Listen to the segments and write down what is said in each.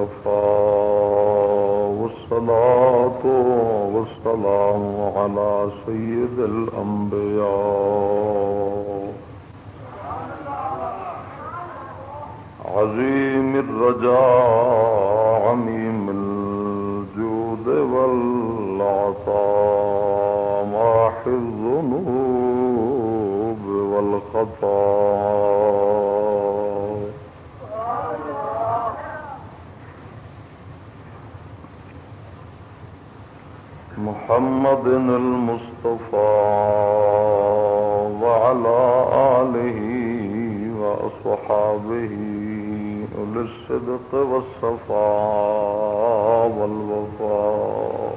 وكفى والصلاة والسلام على سيد الأنبياء. عظيم الرجال محمد المصطفى وعلى آله وأصحابه أولي الصدق والصفاء والوفاء.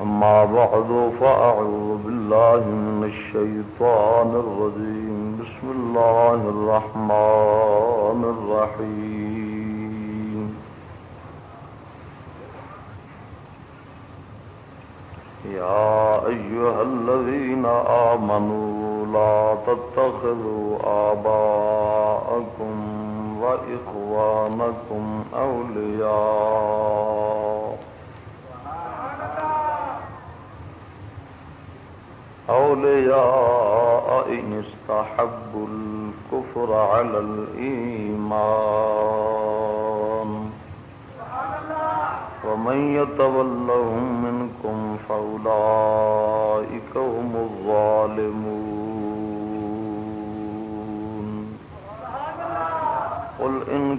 أما بعد، فأعوذ بالله من الشيطان الرجيم. بسم الله الرحمن الرحيم يا أيها الذين آمنوا لا تتخذوا آباءكم وإخوانكم أولياء أولياء إن استحبوا الكفر على الإيمان ومن يتولهم منكم فأولئك هم الظالمون قل إن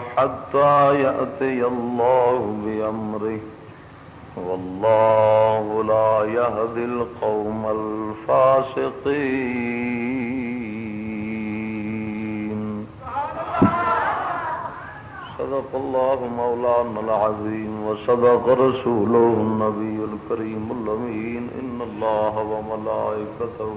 حتى يأتي الله بأمره. والله لا يهدي القوم الفاسقين. صدق الله مولانا العظيم وصدق رسوله النبي الكريم الأمين. إن الله وملائكته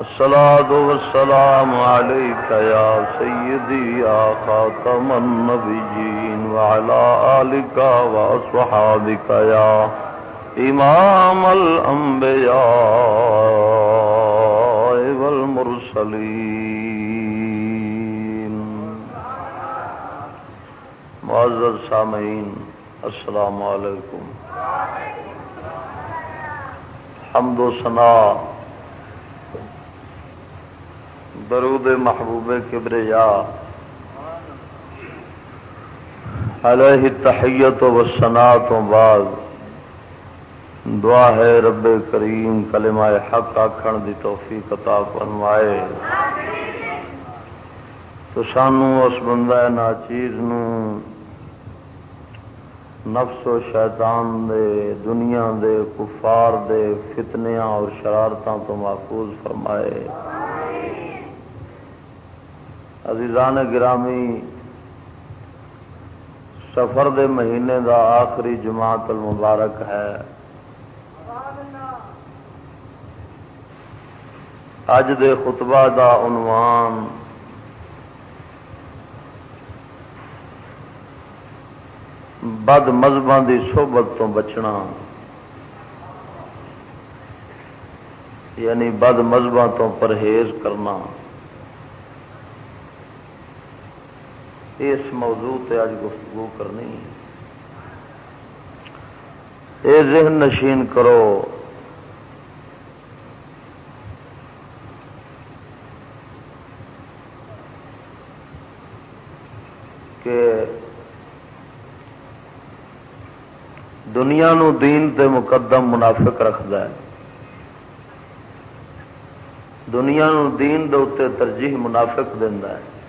الصلاة والسلام عليك يا سيدي، يا خاتم النبيين، وعلى آلك وأصحابك يا إمام الأنبياء والمرسلين. معزز سامعين السلام عليكم حمد و ثناء درود محبوب کبریا. علیہ تحیت و سنا تو بعد دعا ہے رب کریم کلمہ حق آخر دی توفیق عطا فرمائے. تو سانو اس بندہ ناچیر نفس و شیطان دے، دنیا دے، کفار دے، فتنیاں اور شرارتوں تو محفوظ فرمائے۔ عزیزان گرامی، سفر دے مہینے دا آخری جماعت المبارک ہے۔ اج دے خطبہ دا عنوان، بد مذہب دی صحبت تو بچنا۔ یعنی بد مذہب تو پرہیز کرنا۔ اس موضوع تے اج گفتگو کرنی ہے۔ اے ذہن نشین کرو۔ کہ دنیا نو دین تے مقدم منافق رکھد ہے۔ دنیا نو دین دے اتنے ترجیح منافق دینا ہے۔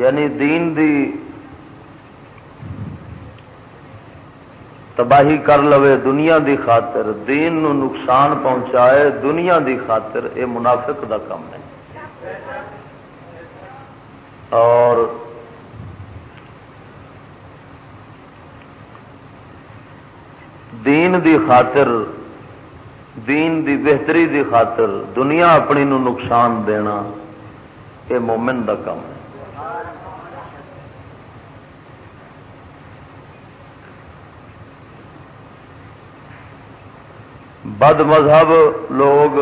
یعنی دین دی تباہی کر لو دنیا دی خاطر، دین نو نقصان پہنچائے دنیا دی خاطر، اے منافق دا کام ہے۔ اور دین دی خاطر، دین دی بہتری دی خاطر دنیا اپنی نو نقصان دینا یہ مومن دا کام ہے۔ بد مذہب لوگ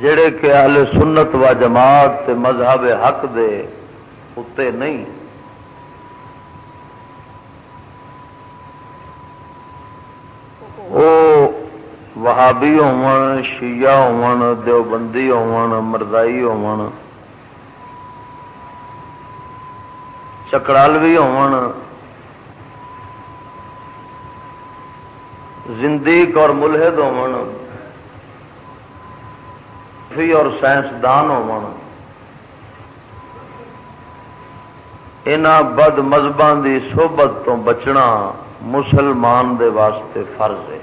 جڑے کہ اہل سنت و جماعت تے مذہب حق دے اتے نہیں۔ وہ وہابی ہون، شیعہ ہون، دیوبندی ہون، مردائی ہون۔ چکرالوی ہون۔ زندیق اور ملحد ہون۔ اور سائنسدان ہو بد مذہبوں کی سوبت تو بچنا مسلمان دے واسطے فرض ہے۔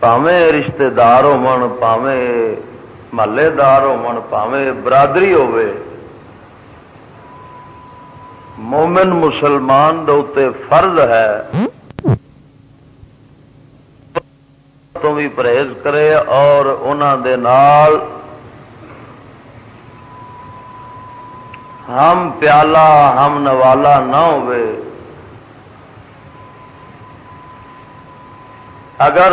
پاوے رشتے دار ہو محلے دار ہو برادری ہوے مومن مسلمان دے فرض ہے، تو بھی پرہیز کرے اور انہوں دے نال ہم پیالہ، ہم نوالا نہ ہوئے۔ اگر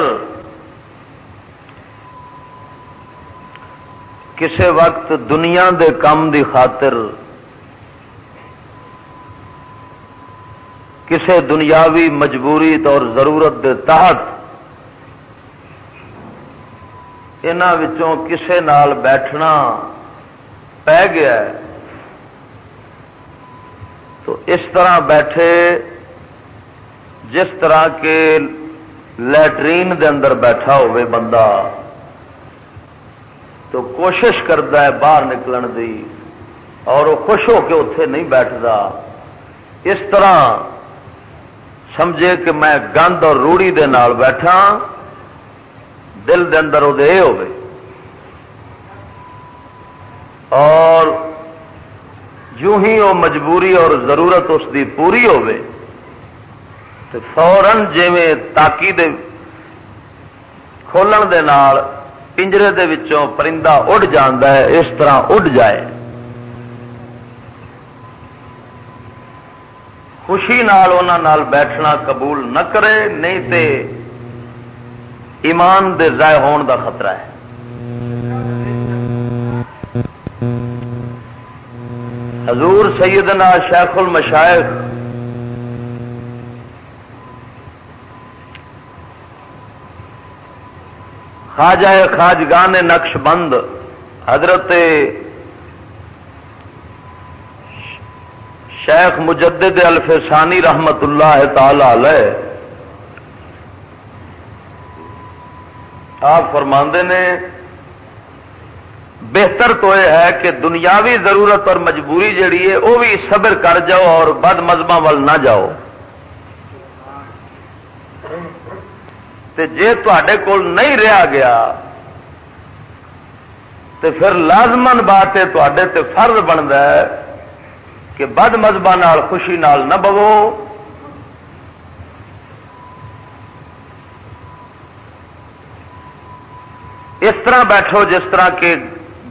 کسی وقت دنیا دے کام دی خاطر کسی دنیاوی مجبوری اور ضرورت دے تحت کسے نال بیٹھنا پی گیا تو اس طرح بیٹھے جس طرح کے لٹرین دے اندر بیٹھا ہوئے بندہ تو کوشش کرتا ہے باہر نکلن دی اور وہ خوش ہو کے اتے نہیں بیٹھتا۔ اس طرح سمجھے کہ میں گند اور روڑی دے نال بیٹھا، دل دے اندر وہ ہو اور جو ہی وہ مجبوری اور ضرورت اس کی پوری ہوے تو فورن جی تاکی دے کھولن دے نال پنجرے دے وچوں پرندہ اڈ جانا ہے، اس طرح اڈ جائے۔ خوشی نال نال بیٹھنا قبول نہ کرے، نہیں تے ایمان دے ضائع ہون دا خطرہ ہے۔ حضور سیدنا شیخ المشائخ خواجہ خاجگان نقش بند حضرت شیخ مجدد الفسانی رحمت اللہ تعالی علیہ، آپ فرما نے، بہتر تو یہ ہے کہ دنیاوی ضرورت اور مجبوری جڑی ہے، وہ بھی صبر کر جاؤ اور بد مذہب وال نہ جاؤ۔ جی تے کول نہیں رہا گیا تو پھر لازمن بات ہے تے فرض بنتا ہے۔ کہ بد مذہب خوشی نال نہ بو اس طرح بیٹھو جس طرح کے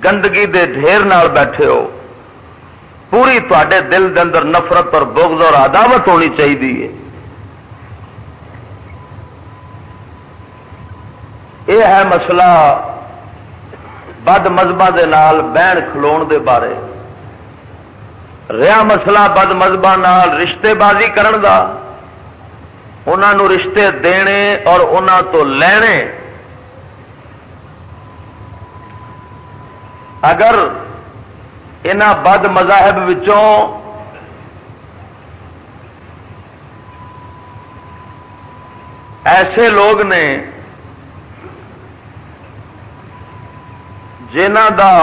گندگی دے ڈھیر نال بیٹھے ہو۔ پوری تے دل دے اندر نفرت اور بغض اور عداوت ہونی چاہیے یہ ہے مسئلہ بد مذہب دے نال بہن کھلو دے بارے۔ رہا مسئلہ بد مذہب رشتے بازی کرن دا انہوں رشتے دینے اور انہوں تو لینے۔ اگر ان بد مذاہب وچوں ایسے لوگ نے جنہ دا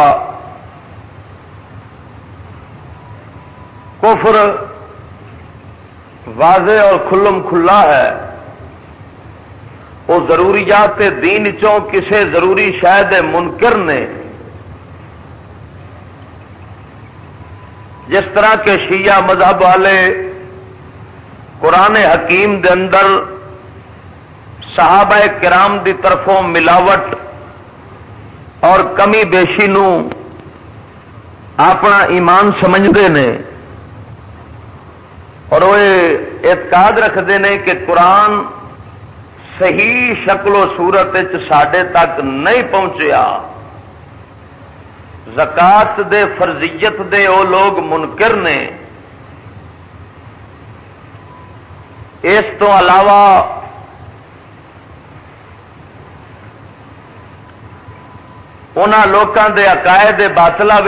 کفر واضح اور کھلم کھلا ہے۔ وہ ضروریات دین چوں کسے ضروری شاید منکر نے۔ جس طرح کے شیعہ مذہب والے قرآن حکیم دے اندر صحابہ کرام دی طرفوں ملاوٹ اور کمی بیشی نو اپنا ایمان سمجھتے ہیں اور وہ اعتقاد رکھتے ہیں کہ قرآن صحیح شکل و صورت سڈے تک نہیں پہنچیا۔ زکات دے، فرضیت دے، او لوگ منکر نے۔ اس تو علاوہ ان لوگوں کے عقائد باطلا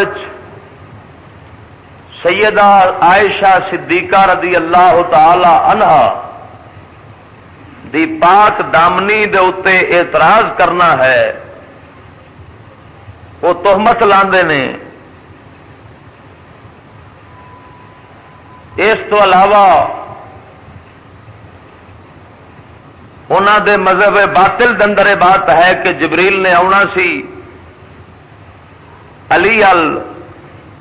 سیدہ عائشہ صدیقہ رضی اللہ تعالی عنہ دی پاک دامنی دے اتنے اعتراض کرنا ہے، وہ تحمت لاندے نے۔ اس تو علاوہ انہوں دے مذہب باطل دندر بات ہے کہ جبریل نے آنا سی، علی ال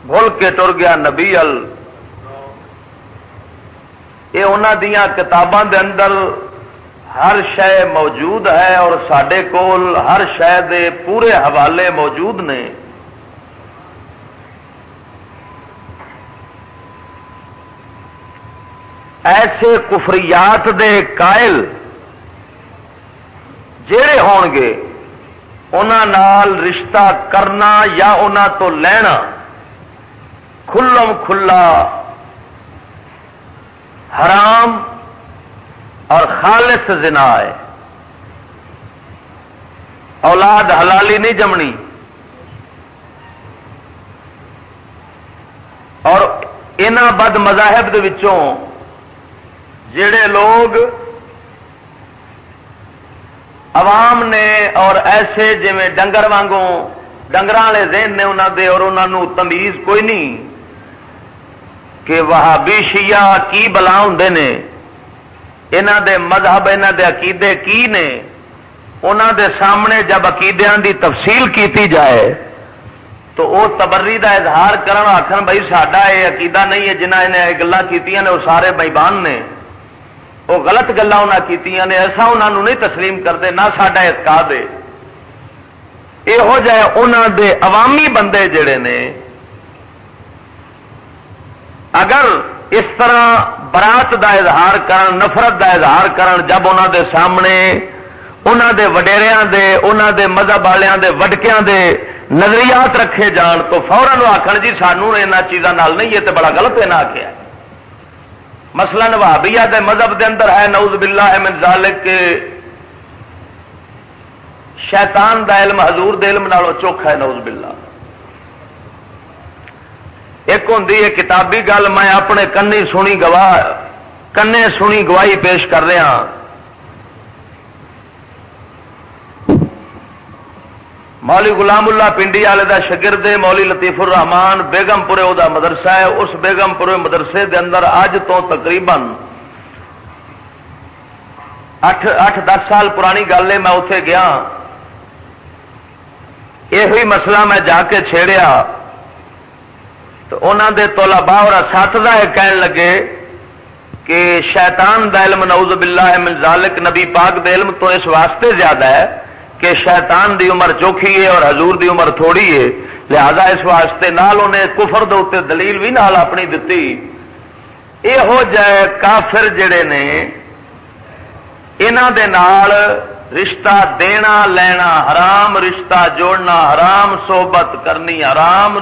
بھول کے ٹر گیا نبی ال۔ یہ انہوں دیا کتاباں دے اندر ہر شہ موجود ہے اور سڈے کول ہر شہ دے پورے حوالے موجود نے۔ ایسے کفریات دے قائل جڑے ہون گے نال رشتہ کرنا یا ان تو لینا۔ کھلم کھلا، حرام اور خالص زنا ہے۔ اولاد حلالی نہیں جمنی۔ اور ان بد مذاہب جڑے لوگ عوام نے اور ایسے جی ڈنگر وانگوں ڈنگر والے ذہن نے انہوں دے اور انہوں تمیز کوئی نہیں۔ کہ وہابی شیعہ کی بلا ہوں نے؟ انہ دے مذہب انہ دے عقیدے کی نے؟ انہوں دے سامنے جب عقیدیاں دی تفصیل کیتی جائے، تو وہ تبری دا اظہار کرن آخر بھائی ساڈا یہ عقیدہ نہیں ہے جنہ نے گلا کی وہ سارے بئیبان نے۔ وہ غلط گلا کی ایسا انہوں نہیں تسلیم کرتے نہ سڈا اعتقاد ہے۔ یہو جہ دے عوامی بندے جڑے نے اگر اس طرح برات دا اظہار کرن، نفرت دا اظہار کرن، جب انہوں دے سامنے انہوں دے وڈیریاں دے انہوں دے مذہب والوں دے وڈکیاں دے نظریات رکھے جان تو فورن آخر جی سانو یہاں چیزوں نہیں، یہ تو بڑا گلط ہے، نہ آخیا مسئلہ نوابیا دے مذہب دے اندر ہے نوز باللہ من ذالک کے شیطان دا علم، حضور دے علم نالو چوکھا ہے نوز باللہ۔ ایک ہوں کتابی گل میں اپنے کنے سنی گواہ کنے سنی گواہی پیش کر رہا ہاں۔ مولی غلام اللہ پنڈی والے کا شگرد مولی لطیف الرحمان بیگم پورے وہ مدرسہ ہے، اس بیگم پورے مدرسے دے اندر اج تو تقریباً اٹھ اٹھ، دس سال پرانی گل ہے، میں اتے گیا۔ یہ مسئلہ میں جا کے چھیڑیا۔ تو انہوں دے طلباء اور اساتذہ کہن لگے کہ شیطان دا علم نعوذ باللہ من ذالک نبی پاک دے علم تو اس واسطے زیادہ ہے کہ شیطان دی عمر چوکھی ہے اور حضور دی عمر تھوڑی ہے۔ لہذا اس واسطے نال انہیں کفر دے دلیل بھی نال اپنی دتی۔ یہ ہو جائے کافر جڑے نے انہ دے نال رشتہ دینا، لینا حرام، رشتہ جوڑنا حرام، صحبت کرنی حرام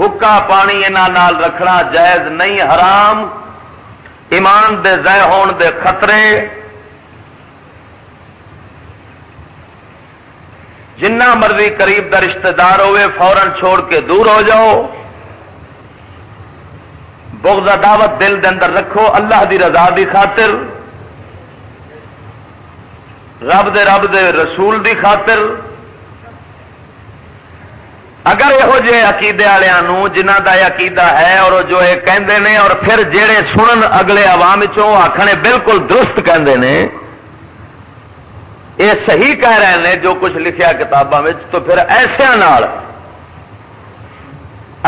حکا پانی انہوں رکھنا جائز نہیں، حرام، ایمان دے ضائع ہون دے خطرے۔ جنہ مرضی قریب کا رشتے دار ہوے فورن چھوڑ کے دور ہو جاؤ۔ بغض دعوت دل دے اندر رکھو، اللہ دی رضا دی خاطر۔ رب دے رب دے رسول دی خاطر۔ اگر یہو جہ عقیدے والوں جنہ کا یہ عقیدہ ہے اور جو یہ کہندے نے اور پھر جڑے سنن اگلے عوام آخنے بالکل درست کہندے نے، یہ صحیح کہہ رہے ہیں جو کچھ لکھیا کتابوں تو پھر ایسے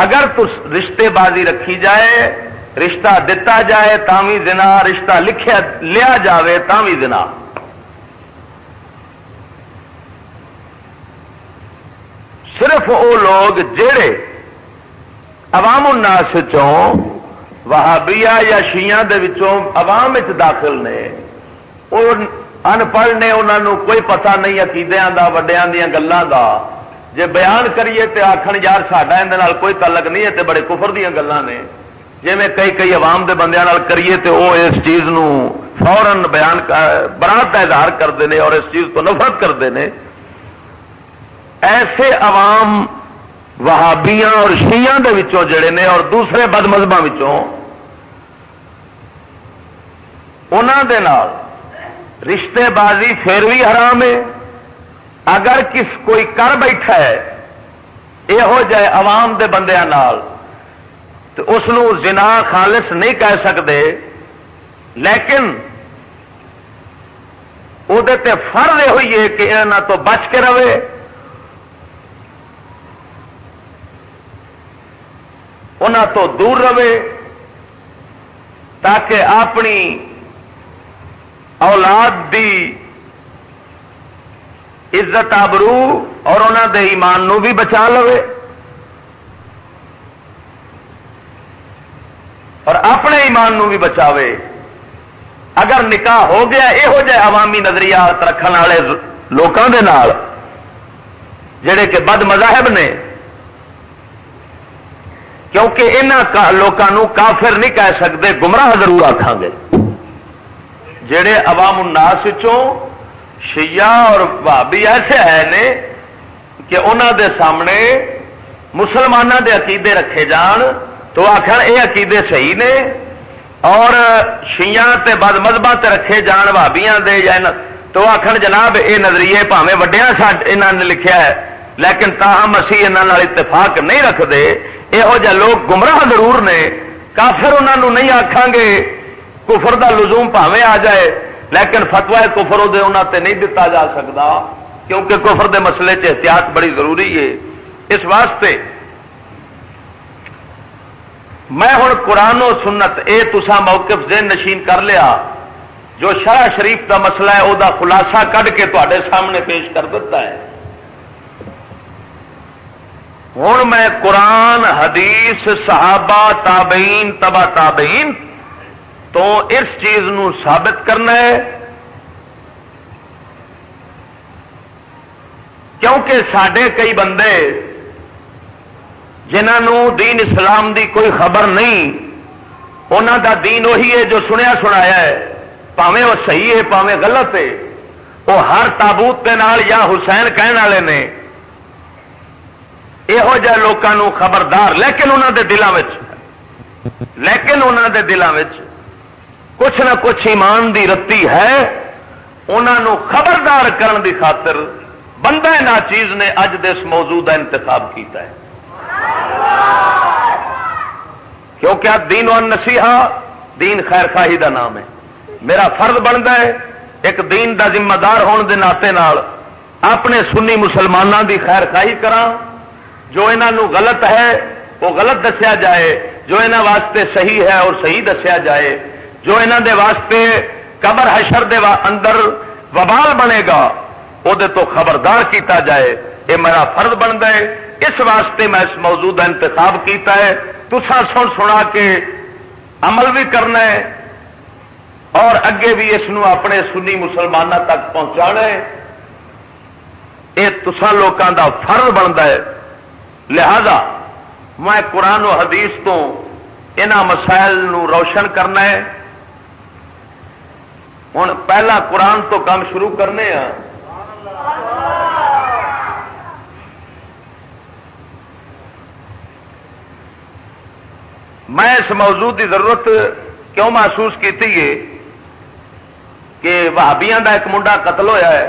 اگر رشتے بازی رکھی جائے، رشتہ دتا جائے تاوی دنا رشتہ لکھیا، لیا جائے تاوی دنا صرف وہ لوگ جڑے عوام الناس چوں وہابیا یا شیعہ دے وچوں عوام داخل نے، وہ ان پڑھ نے انہوں کوئی پتہ نہیں عقیدیاں دا، وڈیاں دیا گلوں دا۔ جے بیان کریے تے آخر یار ساڈا اندر کوئی تعلق نہیں ہے تے بڑے کفر دیا گلان نے۔ جی میں کئی کئی عوام دے بندیاں کریے تے وہ اس چیز نو فورن بیان برات کا اظہار کرتے ہیں اور اس چیز کو نفرت کرتے ہیں ایسے عوام وہابیاں اور شیعہ دے وچوں جڑے نے اور دوسرے بد مذہبوں دے نال رشتے بازی پھر بھی حرام ہے۔ اگر کس کوئی کر بیٹھا ہے، یہو جائے عوام دے بندیاں نال، تو اس زنا خالص نہیں کہہ سکتے لیکن وہ فرض یہ ہوئی ہے کہ یہاں تو بچ کے رہے۔ ان تو دور رہے تاکہ اپنی اولاد دی عزت آبرو اور انہوں دے ایمان نو بھی بچا لو اور اپنے ایمان نو بھی بچاوے۔ اگر نکاح ہو گیا یہو جہ عوامی نظریات رکھنے والے لوگوں کے جڑے کہ بد مذاہب نے کیونکہ انہوں لوگوں کافر نہیں کہہ سکتے گمراہ ضرور آخان گے۔ جڑے عوام الناس چوں شیعہ اور بھابی ایسے ہے نے کہ انہوں دے سامنے مسلمانوں دے عقیدے رکھے جان، تو آخر یہ عقیدے صحیح نے اور شیعہ تے بد مذہبہ تے رکھے جان بھابیاں دے یا تو آخر جناب یہ نظریے پاوے وڈیا انہوں نے لکھیا ہے، لیکن تاہم اسی یہاں اتفاق نہیں رکھتے یہو جہ لوگ گمراہ ضرور نے کافر انہوں نہیں آخان گے کفر دا لزوم پاوے آ جائے لیکن فتوا کفر انہوں تے نہیں دتا جا سکتا کیونکہ کفر دے مسئلے چ احتیاط بڑی ضروری ہے اس واسطے میں ہوں قرآن و سنت اے تسا موقف ذہن نشین کر لیا جو شرح شریف دا مسئلہ ہے وہ خلاصہ کھ کے تے سامنے پیش کر دیتا ہے ہوں میں قرآن، حدیث، صحابہ، تابعین، تبا تابعین تو اس چیز نو ثابت کرنا ہے۔ کیونکہ سڈے کئی بندے جنہوں دین اسلام دی کوئی خبر نہیں انہوں دا دین وہی ہے جو سنیا سنایا ہے۔ پاوے وہ صحیح ہے پاوے غلط ہے۔ وہ ہر تابوت کے نال یا حسین کہنے والے نے یہو جہ لوگوں خبردار لیکن انہوں دے دلوں لیکن انہوں دے دلوں کچھ نہ کچھ ایمان دی رتی ہے انہوں خبردار کرن دی خاطر بندہ نہ چیز نے اج دس موضوع کا انتخاب کیتا ہے کیونکہ دین و نسیحا دین خیر خاہی دا نام ہے میرا فرض بنتا ہے ایک دین دا ذمہ دار ہون دے ناطے نال اپنے سنی مسلمانوں دی خیر خاہی کرا جو انہوں غلط ہے، وہ غلط دسیا جائے۔ جو انہوں واسطے صحیح ہے اور صحیح دسیا جائے۔ جو انہوں دے واسطے قبر حشر دے اندر وبال بنے گا وہ تو خبردار کیتا جائے۔ یہ میرا فرض بنتا ہے۔ اس واسطے میں اس موضوع کا انتخاب کیتا ہے۔ تسا سن سنا کے عمل بھی کرنا ہے اور اگے بھی اس اپنے سنی مسلمانوں تک پہنچا ہے۔ یہ تسا لوگوں کا فرض بنتا ہے۔ لہذا میں قرآن و حدیث تو ان مسائل نو روشن کرنا ہے۔ ہوں پہلا قرآن تو کام شروع کرنے ہاں میں اس موضوع کی ضرورت کیوں محسوس کی کہ بھابیا کا ایک منڈا قتل ہویا ہے۔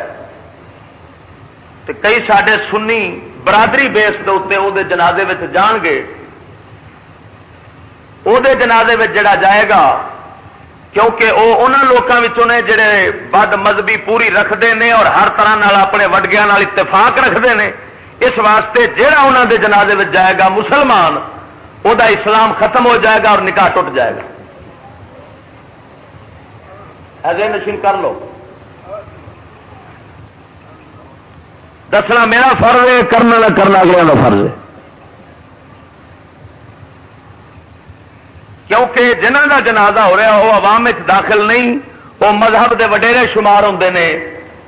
کئی سڈے سنی برادری بیس کے اتنے وہ جنازے جان گے۔ وہ جنازے جڑا جائے گا، کیونکہ وہ ان لوگوں نے جڑے بد مذہبی پوری رکھتے ہیں اور ہر طرح نال اپنے وڈگیا اتفاق رکھتے ہیں اس واسطے جہا انہوں دے جنازے میں جائے گا مسلمان وہ اسلام ختم ہو جائے گا اور نکاح ٹوٹ جائے گا۔ ایسے نشین کر لو۔ دسنا میرا فرض ہے، کرنا نہ کرنا اگلے کا فرض ہے۔ کیونکہ جنہ کا جنازہ ہو رہا وہ عوام داخل نہیں وہ مذہب دے وڈیرے شمار ہوں نے،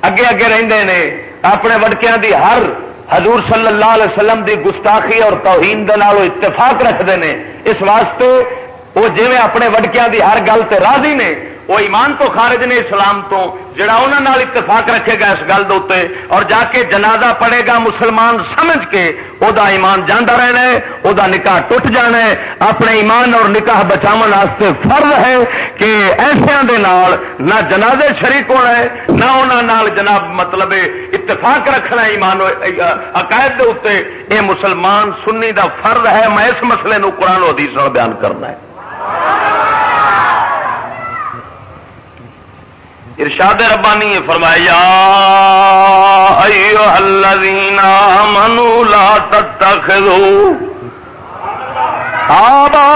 اگے اگے رہتے ہیں اپنے وڈکیا دی ہر حضور صلی اللہ علیہ وسلم دی گستاخی اور توہین دے نال اتفاق رکھتے ہیں اس واسطے وہ جی اپنے وڈکیا دی ہر گل تے راضی نے وہ ایمان تو خارج نے اسلام تو، جڑا انہوں اتفاق رکھے گا اس گل دے اور جا کے جنازہ پڑے گا مسلمان سمجھ کے وہ ایمان جانا رہنا ہے وہ نکاح ٹوٹ جانا ہے۔ اپنے ایمان اور نکاح بچاؤ واسطے فرض ہے کہ ایسا نہ جنازے شریک ہونا ہے، نہ انہوں جناب مطلب اتفاق رکھنا ایمان، عقائد کے اتنے یہ مسلمان سنی دا فرض ہے، میں اس مسئلے نو قرآن حدیث بیان کرنا ہے۔ ارشاد ربانی فرمایا ایو الذین آمنوا لا تتخذوا آبا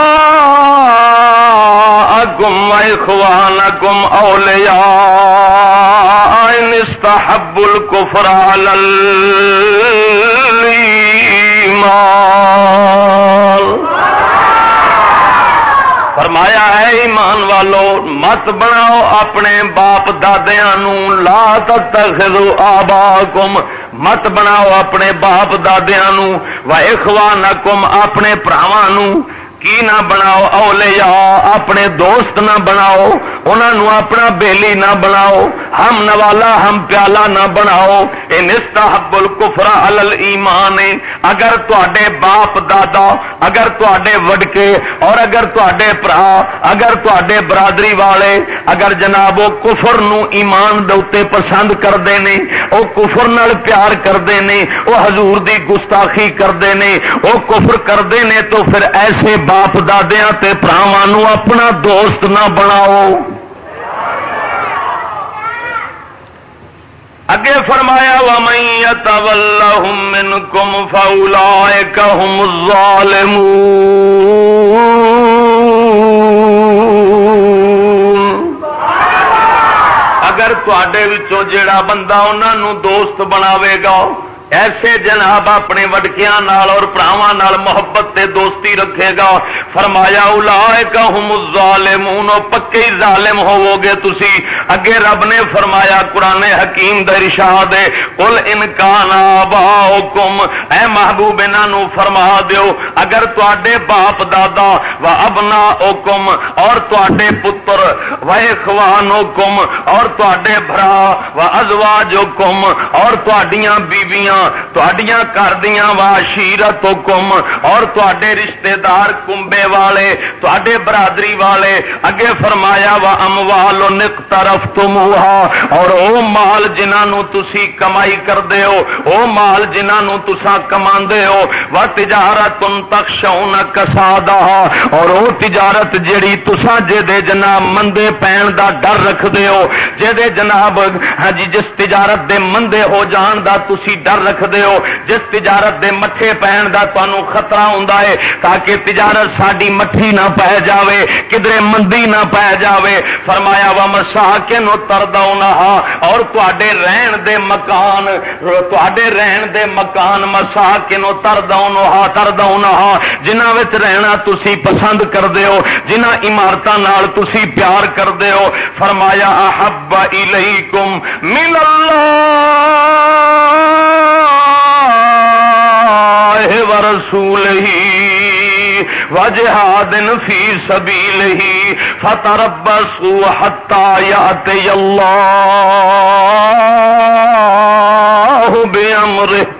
اگم اخوانکم اولیاء ان استحبوا الكفر على الایمان. فرمایا ہے، ایمان والو، مت بناؤ اپنے باپ دادیا لا تخو آبا کم مت بناؤ اپنے باپ دادیا و کم اپنے پراواں کی نہ بناؤ، اولیاء اپنے دوست نہ بناؤ انہوں اپنا بیلی نہ بناؤ، ہم نوالا، ہم پیالہ نہ بناؤ یہ نستا حبل کفرا الل اگر تے باپ، دادا، اگر تے وڈکے، اور اگر تے برا، اگر تے برادری والے، اگر جناب وہ کفر نو ایمان دے اوتے پسند کرتے ہیں وہ کفر نال پیار کرتے ہیں وہ حضور دی گستاخی کرتے ہیں وہ کفر کرتے ہیں تو پھر ایسے با باپ دادیا پراواں اپنا دوست نہ بناؤ اگے فرمایا وا میت من کم فولا کم ظالم اگر تے جڑا بندہ انہوں دوست بناوے گا ایسے جناب اپنے وڈکیا اور پراواں نال محبت تے دوستی رکھے گا۔ فرمایا الا ظالم پکے ظالم ہوو گے تسی۔ اگے رب نے فرمایا، قرآن حکیم درشاد کل انکان آبا کم اے محبوب انہوں فرما دیو، اگر تے باپ دادا و ابنا کم اور تے پتر و اخوان کم اور تے برا و ازواج کم اور بیبیاں گھر دیا وا شیرت کم اور تے رشتے دار کمبے والے تے برادری والے اگے فرمایا وا اموال نک طرف تم اور او مال جنہوں تسی کمائی کرتے ہو او مال جنہوں تسا کما ہو و تجارت تم تک شون کسا اور او تجارت جیڑی تسا جے جناب مندے پین دا ڈر رکھتے ہو جے جناب ہاں جی جس تجارت دے مندے ہو جان دا تسی ڈر رکھ ہو، جس تجارت دے مٹھے پہن کا تمہوں خطرہ ہوں تاکہ تجارت ساری مٹھی نہ پی جائے کدھر مندی نہ پی جائے فرمایا وا مسا کے نو تردا اور تے رہن دے مکان تے رہن دے مکان مسا کے نو تردا تردا جنہ رہنا تسی پسند کرتے ہو جنہ عمارتوں تسی پیار کرتے ہو۔ فرمایا احب الیکم من اللہ ورسول ہی وجہاد فی سبیلہ فتربصوا حتا یاتی اللہ بامرہ جے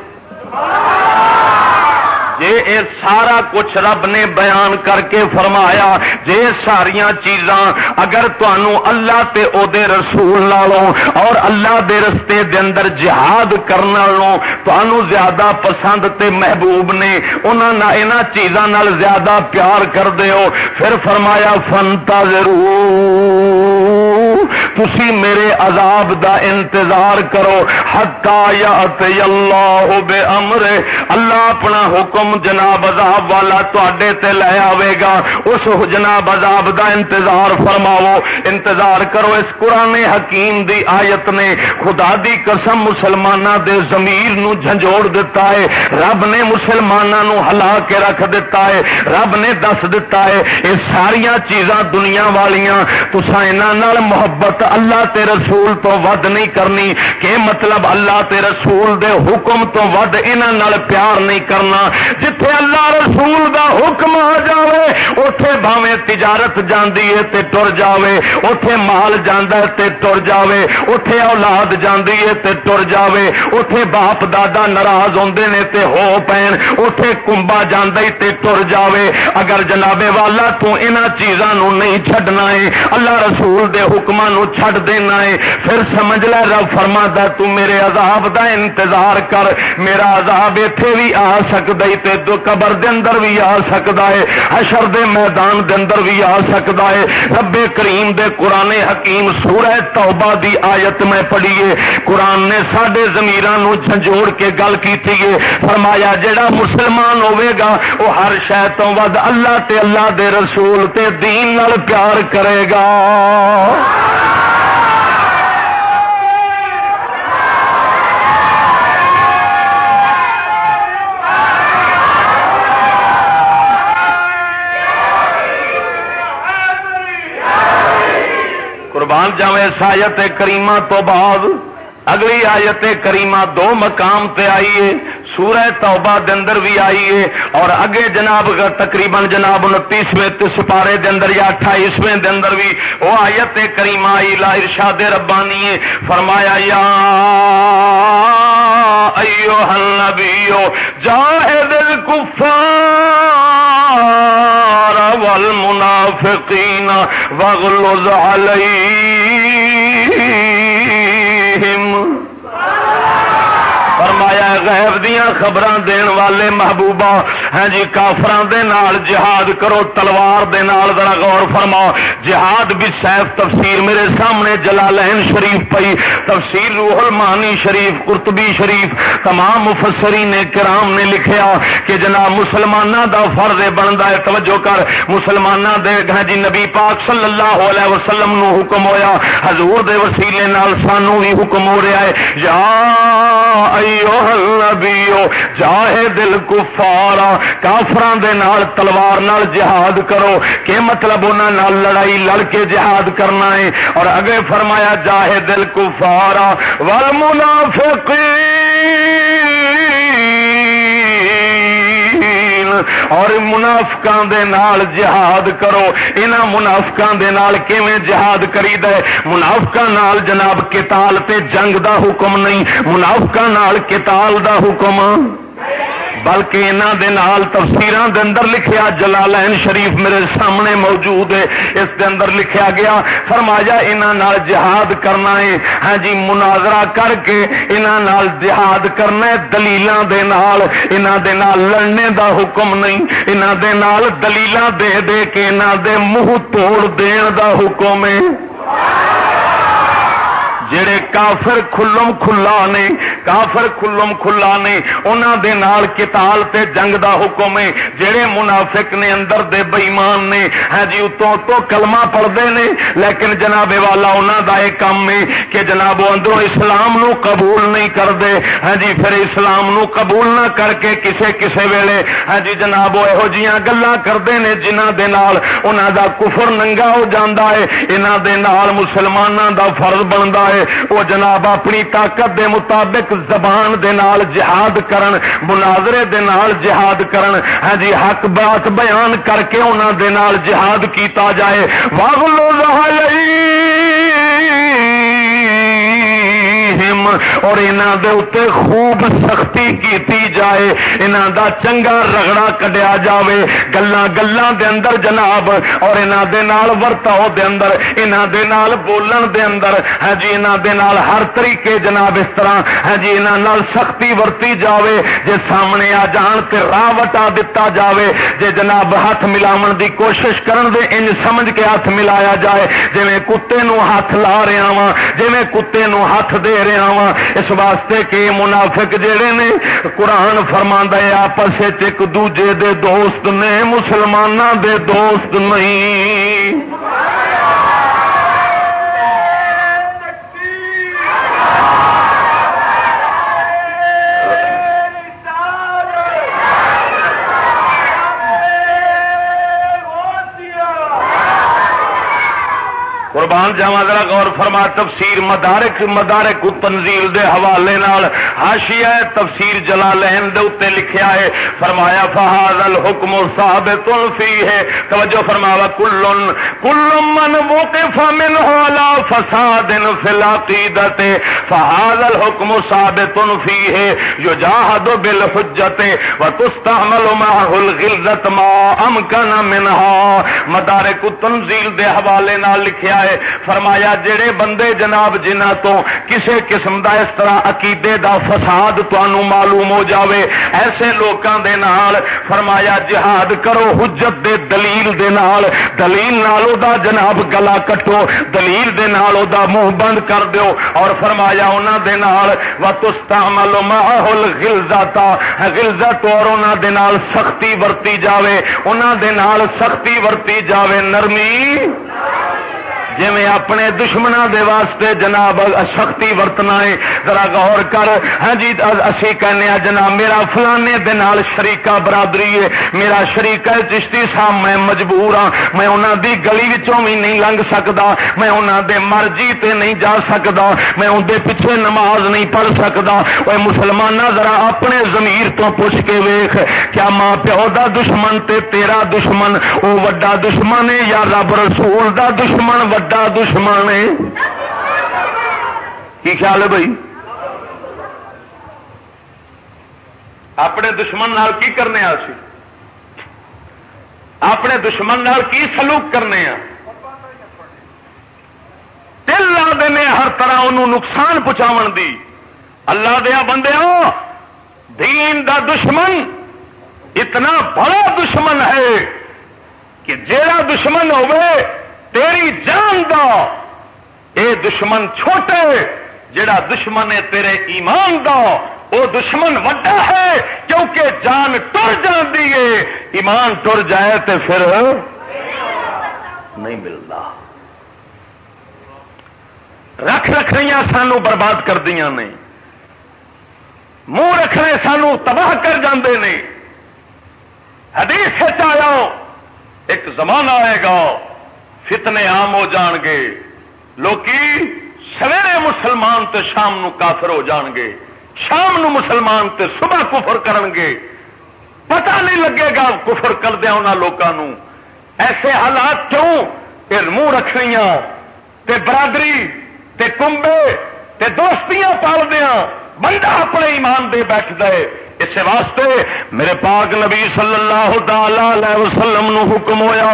اے سارا کچھ رب نے بیان کر کے فرمایا، جے ساریا چیزاں اگر تنوع اللہ تے او دے رسول نالوں اور اللہ دے رستے دے اندر جہاد کرنے تنوع زیادہ پسند تے محبوب نے انہوں چیزاں نال زیادہ پیار کر دیو پھر فرمایا فنتا ضرور تسی میرے عذاب دا انتظار کرو حتا یا اللہ بے امر اللہ اپنا حکم جناب عذاب والا تے لے آئے گا۔ اس جناب عذاب دا انتظار فرماو انتظار کرو اس قرآن حکیم دی آیت نے۔ خدا دی قسم مسلمانوں دے زمیر نو جھنجوڑ دیتا ہے۔ رب نے مسلمانوں ہلا کے رکھ دیتا ہے۔ رب نے دس دیتا ہے، یہ ساریا چیزاں دنیا والیاں تسا انہوں محبت اللہ تے رسول تو ود نہیں کرنی کہ مطلب اللہ تے رسول دے حکم تو ود انہوں پیار نہیں کرنا۔ جتھے اللہ رسول دا حکم آ جائے اتے بھاوے تجارت جاندی ہے تے ٹر جاوے اتے مال جانا تے ٹر جاوے اتے اولاد جاندی ہے تے ٹر جاوے اتے باپ دادا ناراض ہوندے نے تے ہو پین اتے کمبا جانا تے ٹر جاوے۔ اگر جنابے والا تو انہاں چیزاں نو نہیں چھڈنا ہے اللہ رسول دے حکماں نو چھڈ دینا ہے۔ پھر سمجھ لے، رب فرما تو میرے عذاب دا انتظار کر۔ میرا عذاب اتے بھی آ سکتا ہے تے دو قبر دے اندر بھی آ سکتا ہے۔ حشر دے میدان دے اندر بھی آ سکتا ہے۔ رب کریم دے قرآن حکیم سورہ توبہ دی آیت میں پڑھیے۔ قرآن نے سڈے زمیران جھنجوڑ کے گل کی فرمایا جڑا مسلمان ہوے گا وہ ہر شہ تو ود اللہ تے اللہ دے رسول تے دین نال پیار کرے گا۔ قربان جاوے سایت کریمہ تو بعد، اگلی آیت کریمہ دو مقام تے آئیے، سورہ توبہ دندر بھی آئیے، اور اگے جناب تقریباً جناب انتیسویں سپارے دندر یا اٹھائیسویں دندر بھی وہ آیت کریمہ آئی، لا ارشاد ربانی فرمایا، یا ایو النبیو، جاہد الکفار المنافقين واغلظ عليهم. فرمایا، غیب دیا خبر دین والے محبوبہ ہاں جی کافران دے نال جہاد کرو، تلوار دے نال ذرا غور فرما جہاد بھی سیف تفسیر میرے سامنے جلالین شریف پئی، تفسیر روح المانی شریف، قرطبی شریف، تمام مفسری نے کرام نے لکھیا کہ جناب مسلمانہ دا فرض بنتا ہے، توجہ کر مسلمانہ دے ہاں جی نبی پاک صلی اللہ علیہ وسلم نو حکم ہویا، حضور دے وسیلے نال سانو بھی حکم ہو رہا ہے، یا جاہے دل کفارا کافران دے نال تلوار نال جہاد کرو۔ کہ مطلب انہوں لڑائی لڑ کے جہاد کرنا ہے؟ اور اگے فرمایا، جاہے دل کفارا، والمنافقین۔ اور منافقان دے نال جہاد کرو انہاں منافقان دے نال کیویں جہاد کری دے منافقاں نال جناب قتال تے جنگ دا حکم نہیں منافقاں نال قتال دا حکم بلکہ انہوں دے نال تفسیران دے اندر لکھیا جلالین شریف میرے سامنے موجود ہے۔ اس دے اندر لکھیا گیا، فرمایا انہوں نال جہاد کرنا ہے۔ ہاں جی مناظرہ کر کے انہوں نال جہاد کرنا ہے۔ دلیلان دے نال انہوں دے نال لڑنے دا حکم نہیں۔ انہوں دے نال دلیلان دے دے کے انہوں دے منہ توڑ دین دا حکم ہے۔ جڑے کافر کھلم کھلا نے، کافر کھلم کھلا نے انہوں دے نال کتال تے جنگ دا حکم ہے۔ جڑے منافق نے اندر دے بئیمان نے ہاں جی اتوں تو کلمہ پڑھتے نے، لیکن جناب والا انہوں دا ایک کام ہے کہ جناب اندروں اسلام نو قبول نہیں کرتے ہاں جی پھر اسلام نو قبول نہ کر کے کسے کسے ویلے ہاں جی جناب یہو جیاں گلا کرتے ہیں جنہ دے نال انہوں دا کفر ننگا ہو جاتا ہے انہوں دے نال مسلمانوں دا فرض بنتا ہے۔ وہ جناب اپنی طاقت دے مطابق زبان دے نال جہاد کرن، مناظرے دے نال جہاد کرن۔ ہاں جی حق بات بیان کر کے انہوں دے نال جہاد کیتا جائے۔ واغلو اور انہوں دے اتنے خوب سختی کیتی جائے انہوں دا چنگا رگڑا کڈیا جاوے۔ گلا گلا دے اندر جناب، اور انہوں دے نال ورتاؤ دے اندر انہوں دے نال بولن دے اندر۔ ہاں جی انہوں دے نال ہر طریقے جناب اس طرح ہاں جی انہوں نال سختی ورتی جاوے۔ جے سامنے آ جان تے راہ وٹا دتا جاوے، جے جناب ہاتھ ملاو دی کوشش کرن دے ان سمجھ کے ہاتھ ملایا جائے۔ جی کتے نو ہاتھ لا رہا وا جی کتے نو ہاتھ دے رہا وا اس واسطے کہ منافق جڑے نے قرآن فرما ہے، آپس ایک دوجے دے دوست نے مسلمانوں دے دوست نہیں۔ قربان جاوا ذرا غور فرما، تفسیر مدارک مدارک تنزیل دے حوالے نال حاشیہ تفسیر جلالین دے اوتے لکھیا ہے، فرمایا فہذا الحکم ثابت فیہ توجہ فرماوا کل کل من وقف منه على فساد فی العقیدۃ فهذا الحکم ثابت فیہ یجاہد بالحجۃ وتستعمل معه الغلظۃ ما امکن منها۔ مدارک تنزیل دے حوالے نال لکھیا ہے فرمایا، جڑے بندے جناب جنہ تو کسے قسم دا اس طرح عقیدے دا فساد تنوع معلوم ہو جاوے، ایسے لوکاں دے نال فرمایا، جہاد کرو، حجت دے دلیل دے نال، دلیل نال دا جناب گلا کٹو، دلیل دے نال دا منہ بند کر دیو۔ اور فرمایا، انہاں دے نال، وتستعمل معه الغلظات غلظت اور انہاں دے نال سختی ورتی جاوے۔ انہاں دے نال سختی ورتی جاوے نرمی۔ جی میں اپنے دشمنوں دے واسطے جناب سختی ورتنا ہے ذرا غور کر۔ ہاں جی اسی کہنے جناب میرا فلانے دے نال شریقہ برادری ہے، میرا شریقہ چشتی صاحب میں مجبور ہاں۔ میں انہوں دی گلی وچوں بھی نہیں لنگ سکتا میں انہوں دے مرضی تے نہیں جا سکتا میں اندر پیچھے نماز نہیں پڑھ سکتا وہ مسلمان ذرا اپنے زمیر تو پوچھ کے ویخ کیا ماں پیو دا دشمن تے تیرا دشمن؟ وہ وڈا دشمن ہے یا رب رسول دا دشمن؟ وڈا دشمن ہے۔ کی خیال ہے بھائی؟ اپنے دشمن نال کی کرنے سی اپنے دشمن نال کی سلوک کرنے دل لا دینے ہر طرح انہوں نقصان پہنچاو دی۔ اللہ دیا بندے دین دا دشمن اتنا بڑا دشمن ہے کہ جیڑا دشمن ہوئے تیری جان دا اے دشمن چھوٹے، جڑا دشمن ہے تیرے ایمان دا وہ دشمن وڈا ہے، کیونکہ جان ٹر جاتی ہے، ایمان ٹر جائے تو پھر نہیں ملتا۔ رکھ رکھنی سانو برباد کر دیا نے۔ منہ رکھنے سانو تباہ کر جاندے نے۔ حدیث آیا ایک زمانہ آئے گا۔ فتنے عام ہو جان گے۔ لوکی سویرے مسلمان تے شام نو کافر ہو جان گے۔ شام نو مسلمان تے صبح کفر کرن گے۔ پتہ نہیں لگے گا کفر کردیا ان لوگوں ایسے حالات کیوں؟ کہ منہ رکھنیاں۔ تے برادری، تے کمبے تے دوستیاں پالدیا بندہ اپنے ایمان دے بیٹھ دے اس واسطے میرے پاک نبی صلی اللہ تعالی وسلم نو حکم ہویا،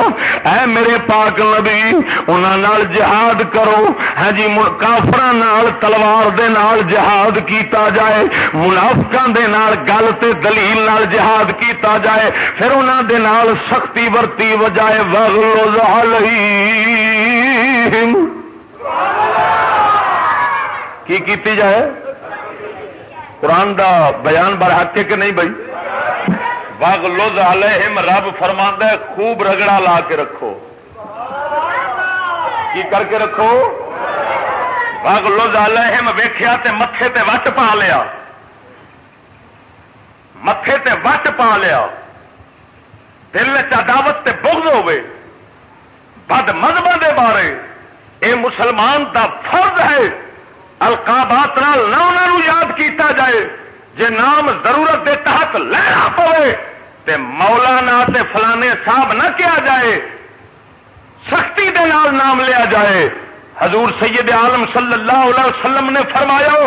اے میرے پاک نبی، انہاں نال جہاد کرو۔ ہاں جی کافراں نال، تلوار دے نال جہاد کیتا جائے، منافقاں دے نال گل تے دلیل نال جہاد کیتا جائے، پھر انہاں دے نال سختی ورتی وجائے وغلظ علیہم کی کیتی جائے؟ قرآن دا بیان برحق ہے کہ نہیں بھائی؟ واگ لوز علیہم رب فرما خوب رگڑا لا کے رکھو۔ کی کر کے رکھو؟ واگ لوز علیہم ویخیا تے متے تے وٹ پا لیا۔ متے تے وٹ پا لیا۔ دل چاوت تے بغض ہوے بد مذہب دے بارے۔ اے مسلمان دا فرض ہے۔ القابات نال نہ انہوں یاد کیتا جائے، جے نام ضرورت دے تحت لینا پوے، تے مولانا تے فلانے صاحب نہ کیا جائے، سختی دے نال نام لیا جائے۔ حضور سید عالم صلی اللہ علیہ وسلم نے فرمایا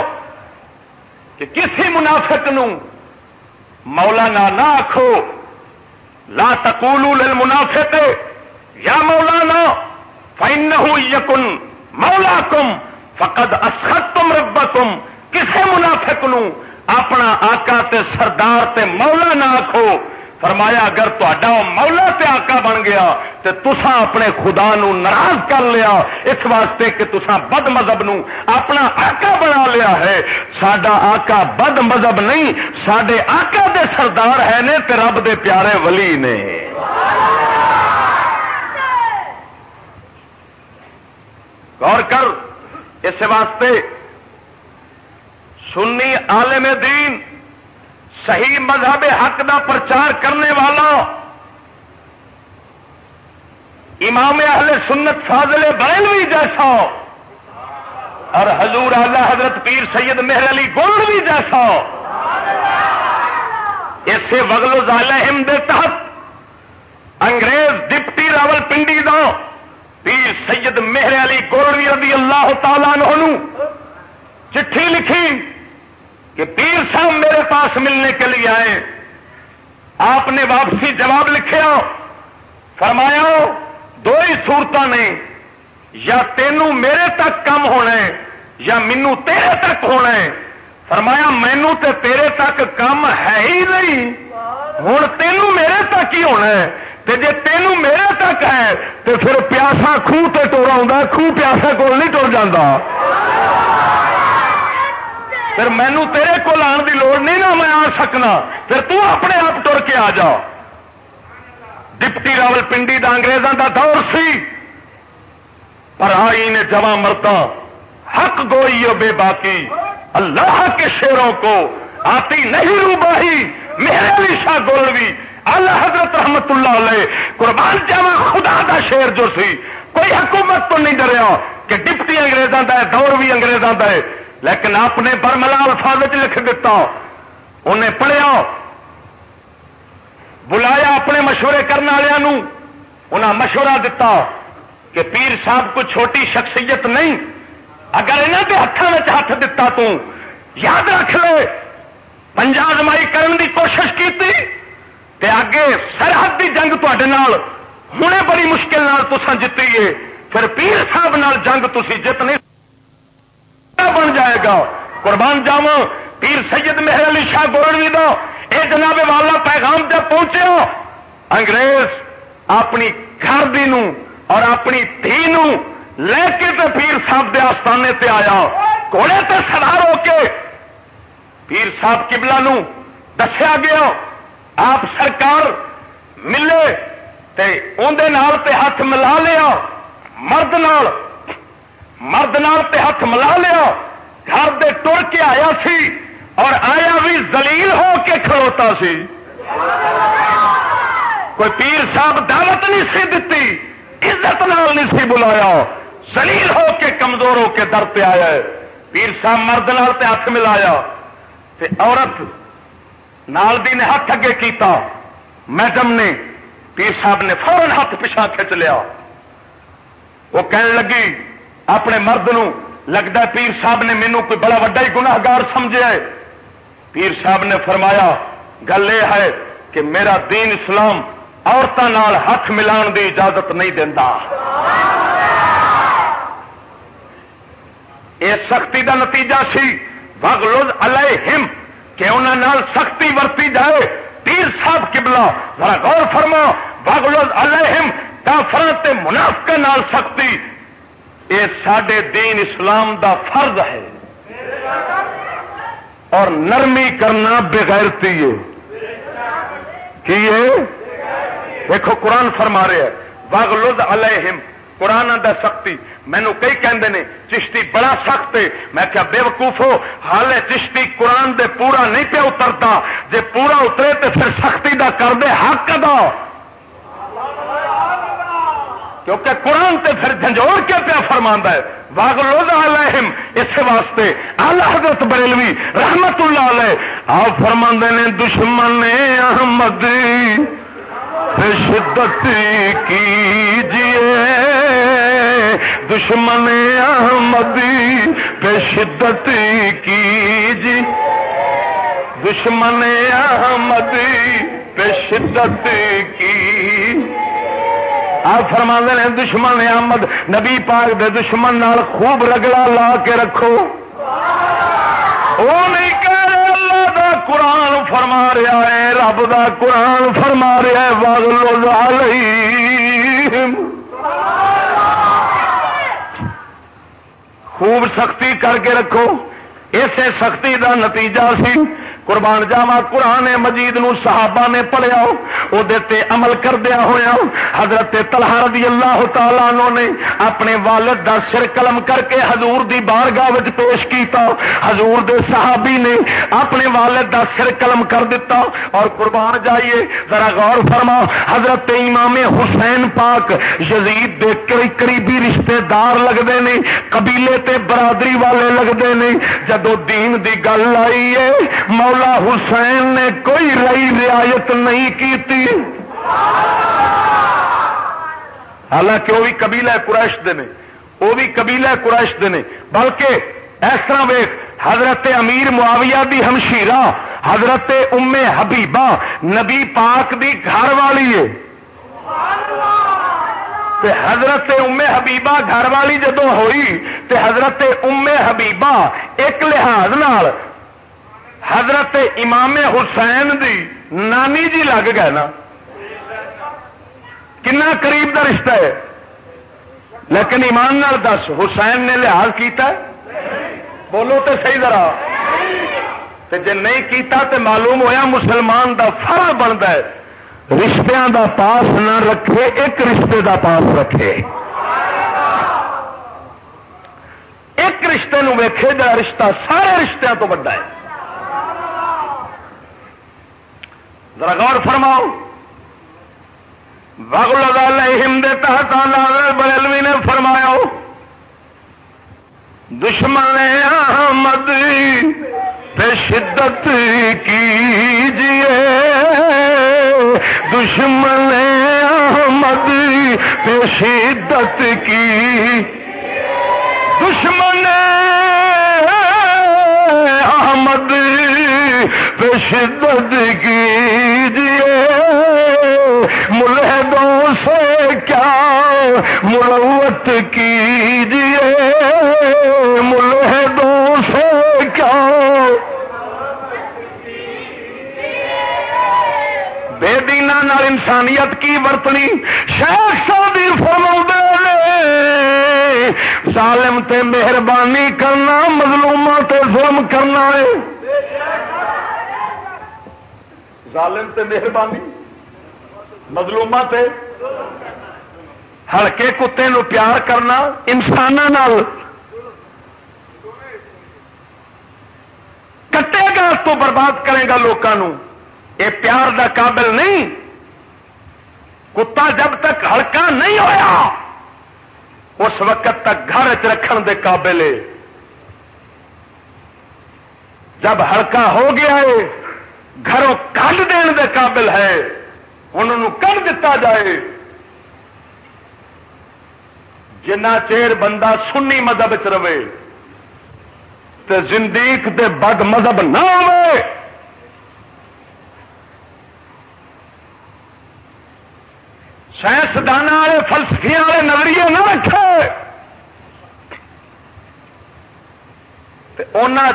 کہ کسی منافق نو مولانا نہ آخو لا تقولوا للمنافق، یا مولانا، فإنه یکن مولا کم فقد اسخت تم رب تم کسی منافق نو اپنا آقا تے سردار تے مولا نہ آخو فرمایا، اگر تا مولا تے آقا بن گیا تو تسا اپنے خدا نو ناراض کر لیا، اس واسطے کہ تسا بد مذہب نو اپنا آقا بنا لیا ہے۔ سڈا آقا بد مذہب نہیں سڈے آقا دے سردار ہے نے تے رب دے پیارے ولی نے۔ غور کر۔ اس واسطے سنی عالم دین صحیح مذہب حق دا پرچار کرنے والا امام اہل سنت فاضل بریلوی جیسا اور حضور اعلی حضرت پیر سید مہر علی گولوی جیسا اسے وغل ظالم دے تحت انگریز ڈپٹی راول پنڈی دا پیر سید مہر علی گولوی رضی اللہ تعالی عنہ چٹھی لکھی کہ پیر صاحب میرے پاس ملنے کے لیے آئے۔ آپ نے واپسی جواب لکھیا فرمایا دو ہی سورت نے یا تینوں میرے تک کم ہونا ہے یا مینو تیرے تک ہونا ہے۔ فرمایا مینو تے تیرے تک کم ہے ہی نہیں۔ ہوں تینوں میرے تک ہی ہونا ہے۔ تے جے تینوں میرے تک ہے تو پھر پیاسا خوہ تے ٹورا خوہ پیاسا کول نہیں ٹر جاتا پھر مینو تیرے کو آن کی لوڑ نہیں نا میں آ سکنا۔ پھر تو اپنے آپ ٹر کے آ جا۔ ڈپٹی راول پنڈی دا انگریزوں دا دور سی۔ پر آئی نے جمع مرتا حق گوئی بے باقی۔ اللہ کے شیروں کو آتی نہیں روباہی، میرے علی شاہ گولوی۔ اللہ حضرت رحمت اللہ علیہ قربان جمع خدا دا شیر جو سی، کوئی حکومت تو نہیں ڈریا کہ ڈپٹی انگریزوں کا ہے، دور بھی انگریزوں کا ہے۔ لیکن آپ نے برملا الفاظ لکھ دیتا انہیں پڑھیا۔ بلایا اپنے مشورے کرنے والوں انہیں مشورہ دیتا کہ پیر صاحب کو چھوٹی شخصیت نہیں۔ اگر انہوں کے ہاتھوں میں ہاتھ دتا تو، یاد رکھ لے۔ پنجازمائی کرنے کی کوشش کی تے اگے سرحد کی جنگ تے ہنے بڑی مشکل تسان جیتی ہے پھر پیر صاحب نال جنگ تھی جت نہیں۔ بن جائے گا؟ قربان جاو پیر سید مہر علی شاہ گولوی دو اے جناب والا پیغام جب پہنچے انگریز اپنی گھر دی نو اور اپنی دھی نو لے کے تے پیر صاحب دے آستانے تے آیا۔ گھوڑے تے سوار ہو کے پیر صاحب کبلا نو دسیا گیا۔ آپ سرکار ملے تے اندر نال تے ہاتھ ملا لیا، مرد نال مرد نال تے ہاتھ ملا لیا، گھر دے ٹر کے آیا سی اور آیا بھی زلیل ہو کے کھڑوتا سی۔ کوئی پیر صاحب دعوت نہیں سی دتی، عزت نال نہیں سی بلایا زلیل ہو کے کمزور ہو کے در پہ آیا۔ ہے پیر صاحب مرد نال تے ہاتھ ملایا، تے عورت نال دی نے ہاتھ اگے کیتا۔ میڈم نے پیر صاحب نے فورن ہاتھ پچھا کھچ لیا۔ وہ کہنے لگی، اپنے مرد نو لگتا پیر صاحب نے مینو کوئی بڑا وڈا ہی گناگار سمجھا ہے۔ پیر صاحب نے فرمایا، گل یہ ہے کہ میرا دین اسلام عورتوں ہاتھ ملان دی اجازت نہیں دینا یہ سختی دا نتیجہ سی۔ بغلوز علیہم۔ کہ انہوں سختی ورتی جائے، پیر صاحب کبلا ذرا غور فرما بغلوز علیہم کافران تے منافق نال سختی۔ یہ سڈے دین اسلام دا فرض ہے۔ اور نرمی کرنا بغیرتی ہے۔ دیکھو، قرآن فرما رہے ہیں باغ لد علیہم قرآن دا سختی۔ مینو کئی کہندے نے، چشتی بڑا سخت ہے۔ میں کیا بے وقوف ہو۔ حال چشتی قرآن دے پورا نہیں پیا اترتا جے پورا اترے تو پھر سختی دا کر دے حق ادا۔ کیونکہ قرآن تے پھر جھنجھوڑ کے پیا فرما ہے۔ باغ علیہم اس واسطے آلہ حضرت بریلوی رحمت اللہ علیہ۔ آپ فرما نے، دشمن احمد۔ شدت کیجیے۔ دشمن احمد پہ شدت کیجیے۔ دشمن احمد پہ شدت کی آپ فرما نے دشمن احمد، نبی پاک دے دشمن نال خوب رگڑا لا کے رکھو۔ وہ نہیں کہہ رہے اللہ دا قرآن فرما رہا ہے، رب دا قرآن فرما رہا ہے واگلو خوب سختی کر کے رکھو۔ اسے سختی دا نتیجہ سی۔ قربان جاوا قرآن مجید نو صحابہ نے پڑھیا وہ عمل کردیا ہوا حضرت تلہا رضی اللہ تعالیٰ نے اپنے والد دا سر قلم کر کے حضور دی بارگاہ پیش کیتا۔ حضور دے صحابی نے اپنے والد دا سر قلم کر دیتا اور قربان جائیے، ذرا غور فرما، حضرت امام حسین پاک یزید دے کئی قریبی رشتے دار لگتے ہیں قبیلے تے برادری والے لگتے ہیں جدو دین دی گل آئی ہے مولا حسین نے کوئی رئی رعایت نہیں کی تھی حالانکہ وہ بھی قبیلہ قریش دے نے۔ وہ بھی قبیلہ قریش دے نے۔ بلکہ اس طرح ویخ حضرت امیر معاویہ دی ہمشیرہ، حضرت ام حبیبہ، نبی پاک دی گھر والی ہے۔ تے حضرت ام حبیبہ گھر والی جدو ہوئی، تے حضرت ام حبیبہ ایک لحاظ نال حضرت امام حسین دی نانی جی لگ گئے نا۔ کنا قریب کا رشتہ ہے۔ لیکن ایمان نال دس، حسین نے لحاظ کیتا ہے۔ بولو تو صحیح ذرا۔ جی نہیں کیتا تے معلوم ہویا مسلمان دا فرض بنتا ہے۔ رشتہ دا پاس نہ رکھے، ایک رشتے دا پاس رکھے۔ ایک رشتے نو ویکھے جا رشتہ سارے رشتہ تو بڑا ہے۔ ذرا غور فرماؤ۔ بغل تحت بریلوی نے فرمایا، دشمن احمد پہ شدت کیجیے دشمن احمد پہ شدت کی دشمن احمد پہ شدت کیجیے ملحدوں سے کیا مروت کیجیے ملحدوں سے کیا۔ بے دینا نال انسانیت کی ورتنی شیخ سعودی فرما ظالم تے مہربانی کرنا مظلوموں تے ظلم کرنا ہے۔ ظالم تے مہربانی مظلوما تے ہلکے کتے نو پیار کرنا انسان کٹے گا تو برباد کرے گا لوگوں یہ پیار دا قابل نہیں۔ کتا جب تک ہلکا نہیں ہویا، اس وقت تک گھر چ رکھن دے قابل ہے۔ جب ہلکا ہو گیا ہے گھروں کھ دین دے قابل ہے، انہوں کھ دتا جائے۔ جنا چیر بندہ سنی مذہب چ رہے تو زندیق دے بد مذہب نہ ہو سائنسدان والے فلسفیا والے نظریے نہ رکھے۔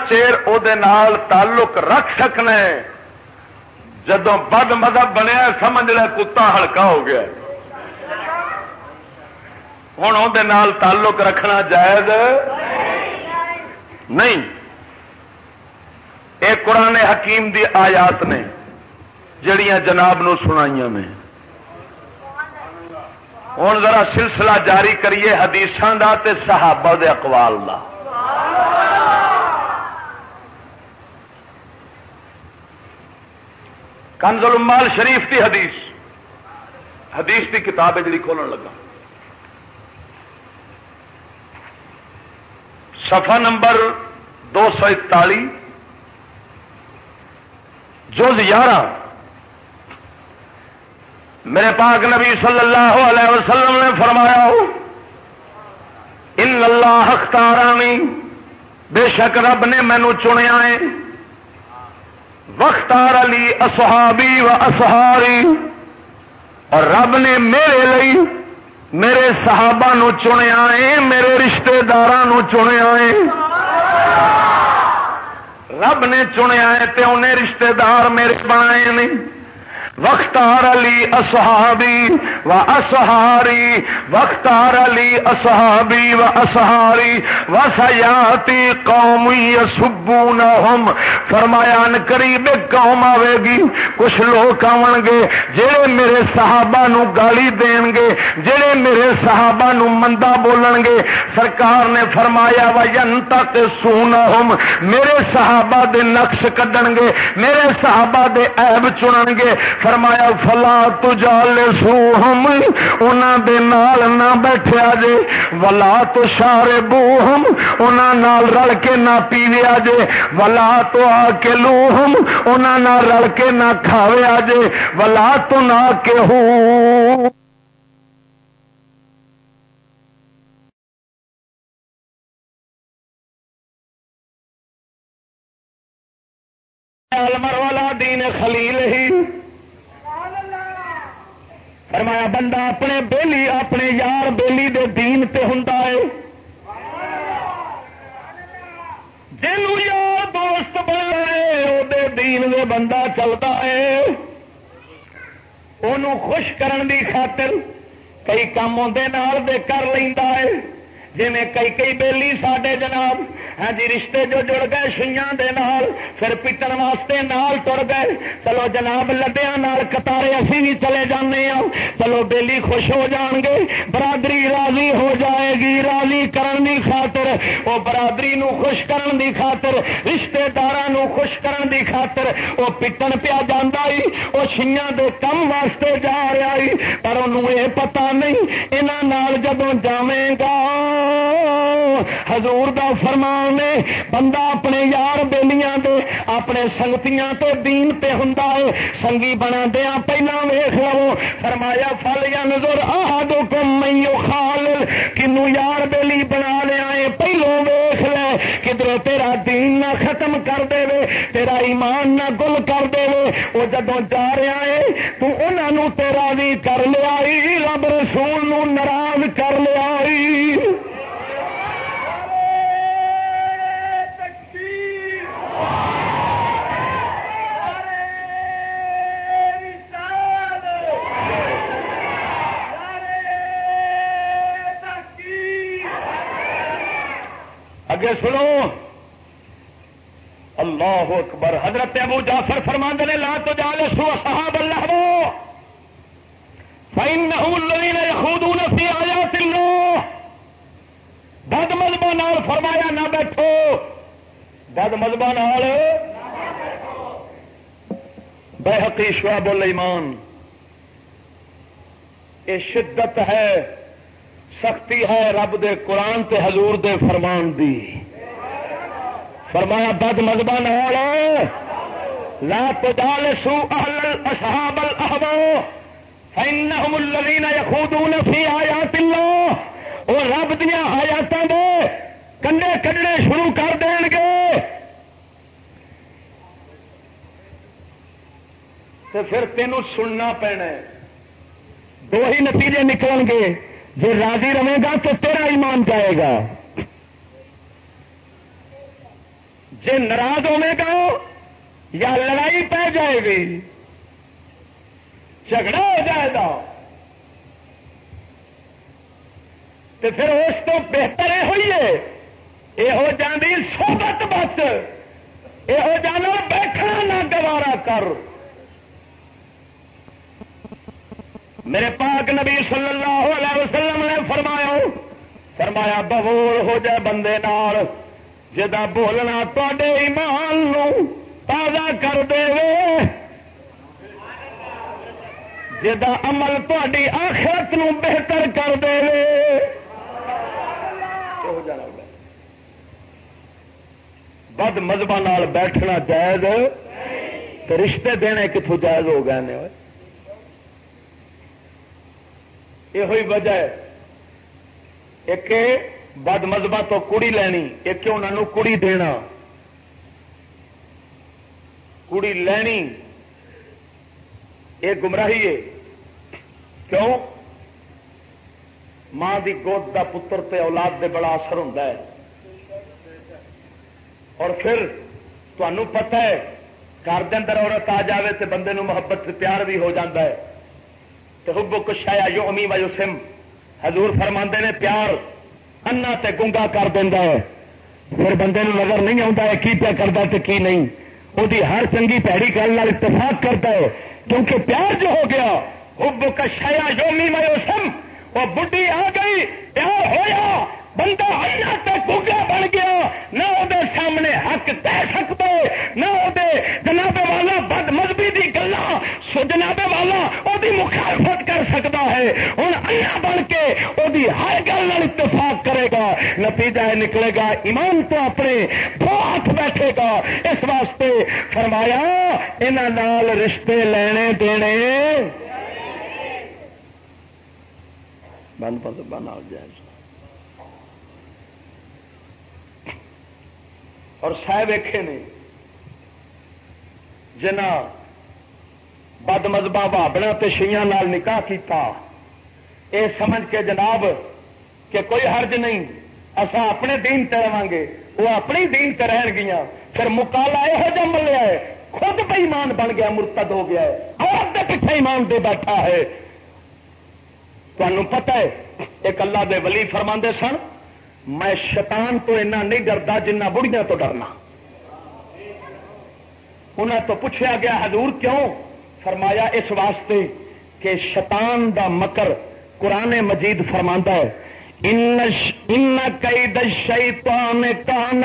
چیر وہ تعلق رکھ سکنا جدو بد مذہب بنیا سمجھ لیا کتا ہلکا ہو گیا ہوں وہ تعلق رکھنا جائز؟ نہیں۔ یہ قرآن حکیم دی آیات نے جڑیاں جناب نو سنائی میں ہوں ذرا سلسلہ جاری کریے حدیث کا صحابہ دے اقوال کا کنزل مال شریف کی حدیث۔ حدیث کی کتاب ہے جی کھولن لگا۔ صفحہ نمبر دو سو اکتالی۔ جز گیارہ میرے پاک نبی صلی اللہ علیہ وسلم نے فرمایا ہو، ان اللہ اختارانی۔ بے شک رب نے مینو چنیا ہے۔ وختار علی اصحابی و اصہاری اور رب نے میرے لئی میرے صحابہ نو چنیا ہے میرے رشتے دار چنیا ہے رب نے چنیا ہے تے انہیں رشتے دار میرے بنائے نہیں۔ وختار علی اصحابی و اصہاری وختار علی اصحابی و اصہاری و سیاتی قومی سبو نہ فرمایا قریب قوم آئے گی، کچھ لوگ آن گے جہے میرے صحابہ نو گالی دین گے جہے میرے صحابہ نو مندا بولن گے۔ سرکار نے فرمایا و ین تک سونا ہوم میرے صحابہ دے نقش کڈن گے، میرے صحابہ دے عیب چنن گے۔ فرمایا، فلا تجال سو ہم دے نال نہ بیٹھیا جے، ولا تو شارے بو ہم نال رل کے نہ پیویا جے، ولا تو آ کے لو ہم نال رل کے نہ کھاویا جے، ولا تو نہ کے ہو والا دین خلیل ہی فرمایا، بندہ اپنے بیلی، اپنے یار بیلی دے دین تے ہوں جن یار دوست بن رہے وہ دین دے بندہ چلتا ہے۔ انہوں خوش کرن دی خاطر کئی کام دے کر لینا ہے۔ جی کئی کئی بیلی سڈے جناب ہاں جی رشتے جو جڑ گئے شیاں دے نال، پھر پیٹن واسطے نال تر گئے۔ چلو جناب لڈیا نال کتارے اسی بھی چلے جانے ہاں۔ چلو بیلی خوش ہو جان گے، برادری راضی ہو جائے گی، راضی کرن دی خاطر۔ وہ برادری نو خوش کرن دی خاطر، رشتے دار خوش کرن دی خاطر۔ وہ پیٹن پیا جانا وہ شیاں دے کم واسطے جا رہا پر انہوں یہ پتا نہیں یہاں جدو جائے گا۔ حضور دا فرمان نے بندہ اپنے یار بیلیاں دے، اپنے سنگتیاں تو دین پہ ہوں سنگی بنا دیا، پہلا ویخ لو۔ فرمایا، فل یا نظر آ دو خال کنو یار بیلی بنا لیا ہے، پہلو ویخ لے کدھر تیرا دین نہ ختم کر دے وے، تیرا ایمان نہ گل کر دے وے۔ وہ جدو جا رہا ہے، تو انہوں تیرا بھی کر لیا رب رسول ناراض کر لیا اگے سنو۔ اللہ اکبر۔ حضرت ابو جعفر فرماند نے، لا تو جال سو صحاب اللہ وہ خود فی آیات اللہ بد مذہبوں نال فرمایا نہ بیٹھو۔ بد مذہبوں نال۔ بحقی شعب الایمان۔ یہ شدت ہے۔ سختی ہے رب دے قرآن تے حضور دے فرمان دی۔ فرمایا، بد مذہب لا تجالسو اہل اصحاب الاحبا فانہم الذین یخوضون فی آیات اللہ وہ رب دیا آیاتاں دے کنڈے کڈنے شروع کر دین گے۔ تو پھر تینوں سننا پینا دو ہی نتیجے نکل گے۔ جی راضی رہے گا تو تیرا ایمان جائے گا۔ جی ناراض ہوے گا یا لڑائی پہ جائے گی، جھگڑا ہو جائے گا۔ تو پھر اس کو بہتر یہ ہوئی ہے۔ یہ ہو جانی سوبت بس۔ یہ ہو جانا بیٹھا نہ گوارا کر۔ میرے پاک نبی صلی اللہ علیہ وسلم نے فرمایا فرمایا ببول ہو جائے بندے نال جا بولنا تے ایمان نو تازہ کر دے جا عمل تاری آخرت نو بہتر کر دے بد مذہب بیٹھنا جائز تو رشتے دینے کتوں جائز ہو گئے یہ وجہ ہے۔ ایک بد مذہب تو کڑی لینی، ایک انہوں کڑی دینا۔ کڑی لینی، یہ گمراہی ہے۔ کیوں؟ ماں دی گود دا پتر تے اولاد دے بڑا اثر ہوتا ہے۔ اور پھر تمہوں پتا ہے، گھر دے اندر عورت آ جائے تو بندے نو محبت سے پیار بھی ہو جاتا ہے۔ تو حب کشایا یو امی و یوسم حضور فرما نے پیار انا تے گنگا کر دینا ہے۔ پھر بندے نظر نہیں آتا ہے کی پیا کرتا تے کی نہیں۔ وہ ہر چنگی پیڑی گل اتفاق کرتا ہے۔ کیونکہ پیار جو ہو گیا حب کشایا یومی و سم وہ بڈی آ گئی، پیار ہویا۔ بندہ اللہ تک گوگا بن گیا، نہ وہ سامنے حق دے سکتا نہ وہ جناب والا بد مذہبی کی گلا جناب والا وہ مخالفت کر سکتا ہے۔ ہوں اللہ بن کے وہ ہر گل اتفاق کرے گا، نتیجہ نکلے گا، ایمان تو اپنے دو ہاتھ بیٹھے گا۔ اس واسطے فرمایا انہوں رشتے لینے دینے۔ بند بند بنا جائے۔ اور سہ ویکھے نے۔ جنا بد مذہب بابنا شیاں نال نکاح کیتا۔ اے سمجھ کے جناب کہ کوئی حرج نہیں۔ اصا اپنے دین تے رہاں گے وہ اپنی دین تے رہن گیا پھر مکالا یہو جہ ملیا ہے۔ خود بے ایمان بن گیا، مرتد ہو گیا ہے۔ اور دے پیچھے ایمان دے بیٹھا ہے۔ تمہیں پتہ ہے، ایک اللہ دے ولی فرما سن میں شیطان تو اینا نہیں ڈرتا جنہ بڑھیا تو ڈرنا۔ انہیں تو پوچھا گیا، حضور کیوں؟ فرمایا، اس واسطے کہ شیطان دا مکر قرآن مجید فرما ہے، ان قید شیطان کان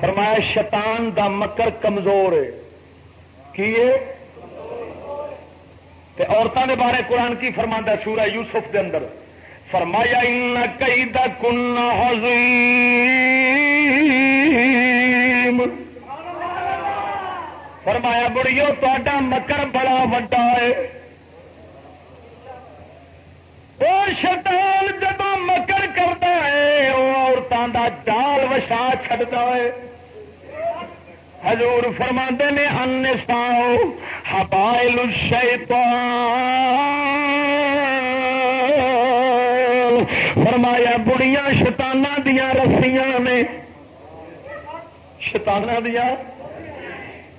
فرمایا، شیطان دا مکر کمزور ہے۔ کی عورتوں کے بارے قرآن کی فرما سورہ یوسف دے اندر فرمایا، ان کئی کن فرمایا، بڑیو تا مکر بڑا وڈا ہے. وہ شیطان جب مکر کرتا ہے وہ عورتوں کا جال وشا چڑتا ہے۔ حضور فرما نے ان ساؤ ہبائل فرمایا، بڑیاں شتانہ دیا رسیاں نے۔ شتانہ دیا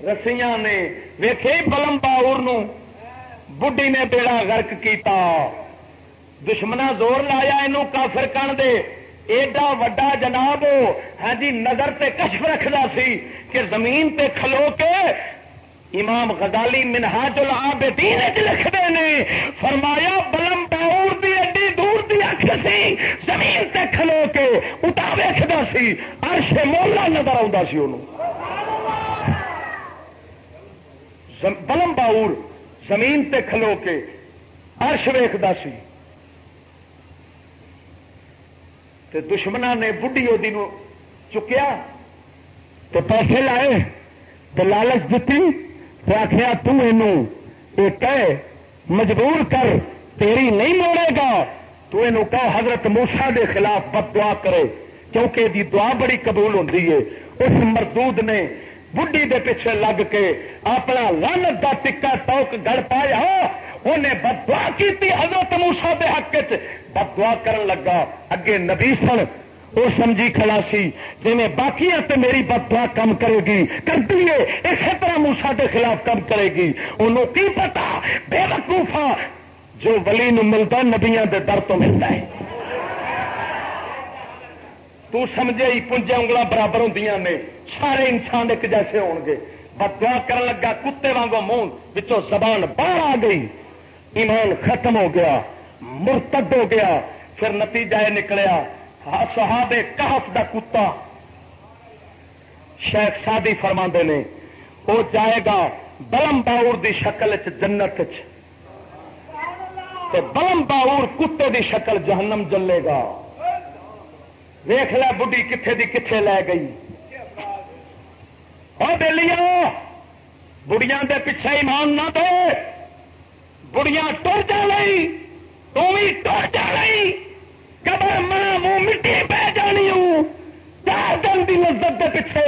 رسیاں نے۔ ویخے بلم باور بڈی نے بیڑا گرک کیتا۔ دشمنا زور لایا یہ کافر کن دے۔ ایڈا وڈا جناب ہاں جی نظر تے کشف رکھدا سی کہ زمین تے کھلو کے امام غزالی منہاج العابدین لکھتے ہیں فرمایا بلم باور دی ایڈی دور دی اکھ سی، زمین تے کھلو کے اٹا ویکھدا سی، عرش مولا نظر آਉਂدا سی انہوں بلم باور زمین تے کھلو کے عرش ویکھدا سی۔ تے دشمنا نے بڑھی وہ چکیا تو پیسے لائے تو لالچ دیتی تو آخیا کہ مجبور کر، تیری نہیں موڑے گا۔ تو یہ کہ حضرت موسا دے خلاف بد دعا کرے، کیونکہ دی دعا بڑی قبول ہوتی ہے۔ اس مردود نے بڈی دے پیچھے لگ کے اپنا لانت کا ٹکا ٹوک گڑ پایا۔ انہیں بدوا کی حضرت موسا دے حق بدوا کرن لگا۔ اگے نبی سن وہ سمجھی کھڑا سی جی باقی تے میری بدوا کم کرے گی۔ کر دیے اسی طرح موسا کے خلاف کم کرے گی۔ انہوں کی پتا بے وقوفا جو ولی نو ملتا نبیا کے در تو ملتا ہے۔ تو سمجھے ہی پنجے انگل برابر ہوں نے۔ سارے انسان ایک جیسے ہو گے۔ بدوا کر لگا، کتے وانگو منہ بچوں زبان باہر آ گئی۔ ایمان ختم ہو گیا۔ مرتد ہو گیا، پھر نتیجہ یہ نکلیا صحاب کہف دا کتا۔ شیخ سادی فرما نے، وہ جائے گا بلم باور دی شکل چ جنت بلم باور کتے دی شکل جہنم جلے گا۔ ویخ لے بڑھی کتنے دی کتنے لے گئی۔ اور دلیا بڑیاں دے پیچھے ایمان نہ دے۔ بڑیاں ٹر جی تھی ٹر جی قبر ماں منہ مٹی پہ جانی ہوں۔ چار دن کی لذت کے پیچھے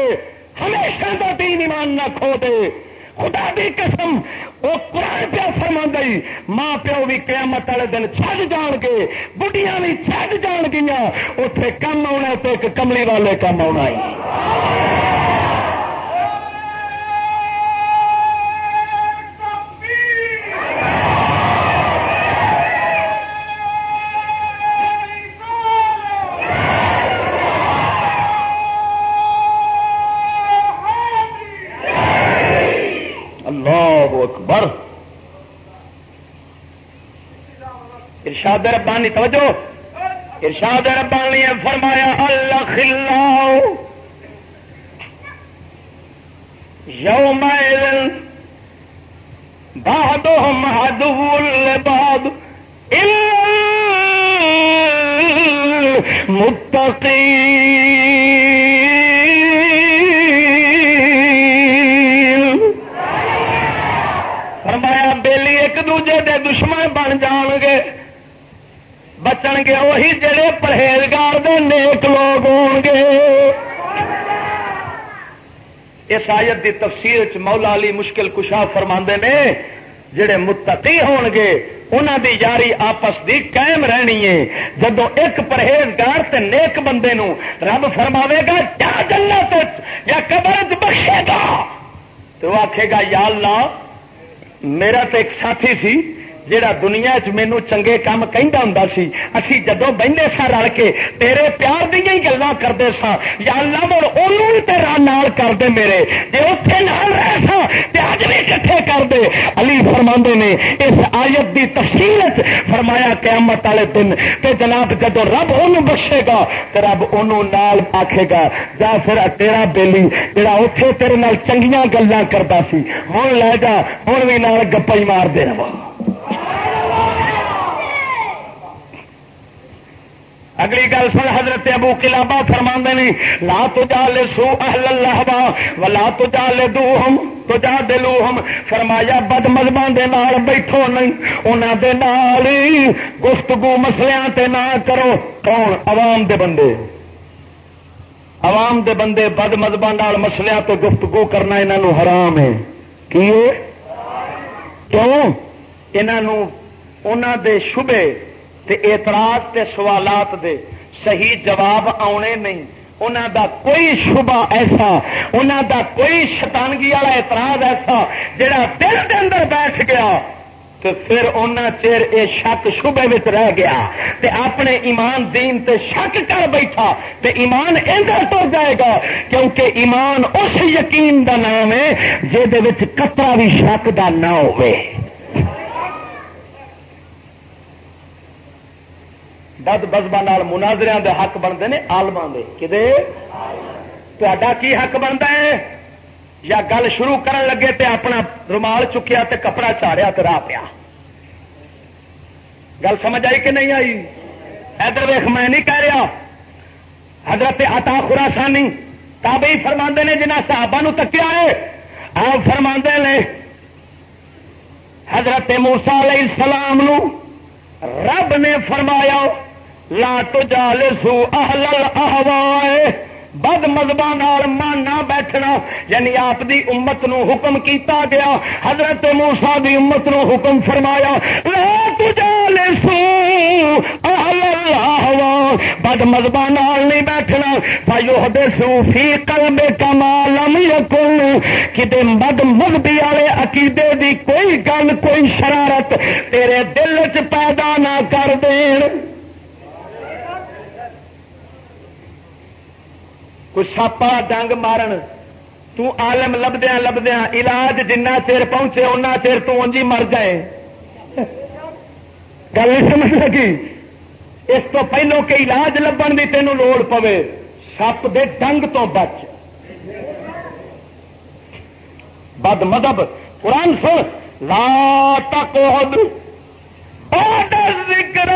ہمیشہ کا دین ایمان نہ کھو دے۔ خدا دی قسم، وہ قرآن پیا فرما گئی، ماں پیو بھی قیامت والے دن چھڈ جان گے بڑھیاں بھی چھڈ جان گیا اتے کم آنا تو ایک کملی والے کم آنا ارشاد ربانی توجہ! ارشاد ربانی نے فرمایا اللہ خلا یوم بہاد مہاد باد متقین گے وہی جڑے پرہیزگار دے نیک لوگ ہون گے۔ اس آیت دی تفسیر چ مولا علی مشکل کشا فرما نے، جڑے متقی ہون گے انہوں دی یاری آپس دی قائم رہنی ہے۔ جدو ایک پرہیزگار تے نیک بندے نو رب فرماوے گا کیا جنت یا قبر بخشے گا۔ تو آخے گا، یا اللہ، میرا تو ایک ساتھی سی جہا دنیا چ مینو چنگے کام کہہ ہوں سی، اسی جدو بہنے سا رل کے تیرے پیار دیا ہی گلا کرتے سا یا اللہ مڑ انہوں تیرا نال کر دے میرے۔ جی اتنے نال رہ سا اج بھی کٹھے کر دے علی فرما نے، اس آیت کی تفصیل فرمایا قیامت والے دن، تے جناب جدو رب ان بخشے گا تو رب ان نال آکھے گا، جا پھر تیرا بیلی جڑا اتے تیرے نال چنگیاں گلا کرتا سی ہوں لے جا ہوں بھی نال گپا ہی مار دے۔ رہا اگلی گل سن، حضرت ابو کلابا فرما نے، لا تو لے سو اہل اللہ با، ولا تو لے دو ہم تو جا دلو ہم فرمایا بد مذہبان دے نال بیٹھو نہیں انہوں دے نال گفتگو مسلیاں تے نہ کرو۔ کون؟ عوام دے بندے۔ عوام دے بندے بد مذہبان مسلیاں تو گفتگو کرنا انہوں حرام ہے۔ کی کیوں؟ انہوں دے شبے تے اعتراض تے سوالات دے صحیح جواب آنے نہیں۔ انہوں دا کوئی شبہ ایسا انہوں دا کوئی شتانگی والا اعتراض ایسا جڑا دل کے اندر بیٹھ گیا تو پھر ان چیر یہ شک شبے رہ گیا۔ تے اپنے ایمان دین تے شک کر بیٹھا۔ تے ایمان ادھر تو جائے گا کیونکہ ایمان اس یقین دا نام ہے جہد کترا بھی شک دا نہ ہوئے۔ بد بزبا مناظر دے حق بنتے ہیں آلما تا کی حق بنتا ہے؟ یا گل شروع کرن لگے تے اپنا رومال چکیا تے کپڑا چاڑیا تو راہ پیا۔ گل سمجھ آئی کہ نہیں آئی؟ ادھر ویخ میں نہیں کہہ رہا۔ حضرت عطا خراسانی تابعی فرما نے جنہ صحابہ نو تکیا ہے۔ آپ فرما نے حضرت موسا علیہ السلام نو رب نے فرمایا لا تو جال سو اہل احوائے بد مذہب ماننا بیٹھنا۔ یعنی آپ دی امت نو حکم کیتا گیا۔ حضرت موسا دی امت نو حکم فرمایا لا تو جال سو بد مذہب نہیں بیٹھنا۔ بھائی دے سو فی قلب کمالم یکن۔ کدے بد مذہبی والے عقیدے دی کوئی گل، کوئی شرارت تیرے دل چ پیدا نہ کر دین۔ کوئی ساپا ڈنگ مارن۔ تالم لبدیا لبدیا علاج جنہ چیر پہنچے ان چیر تنجی مر جائے۔ گل سمجھ لگی؟ اس تو پہلو کہ علاج لبن کی تینوں لوڑ پوے۔ سپ دے ڈنگ تو بچ۔ بد مدب قرآن سن۔ لا تک ذکر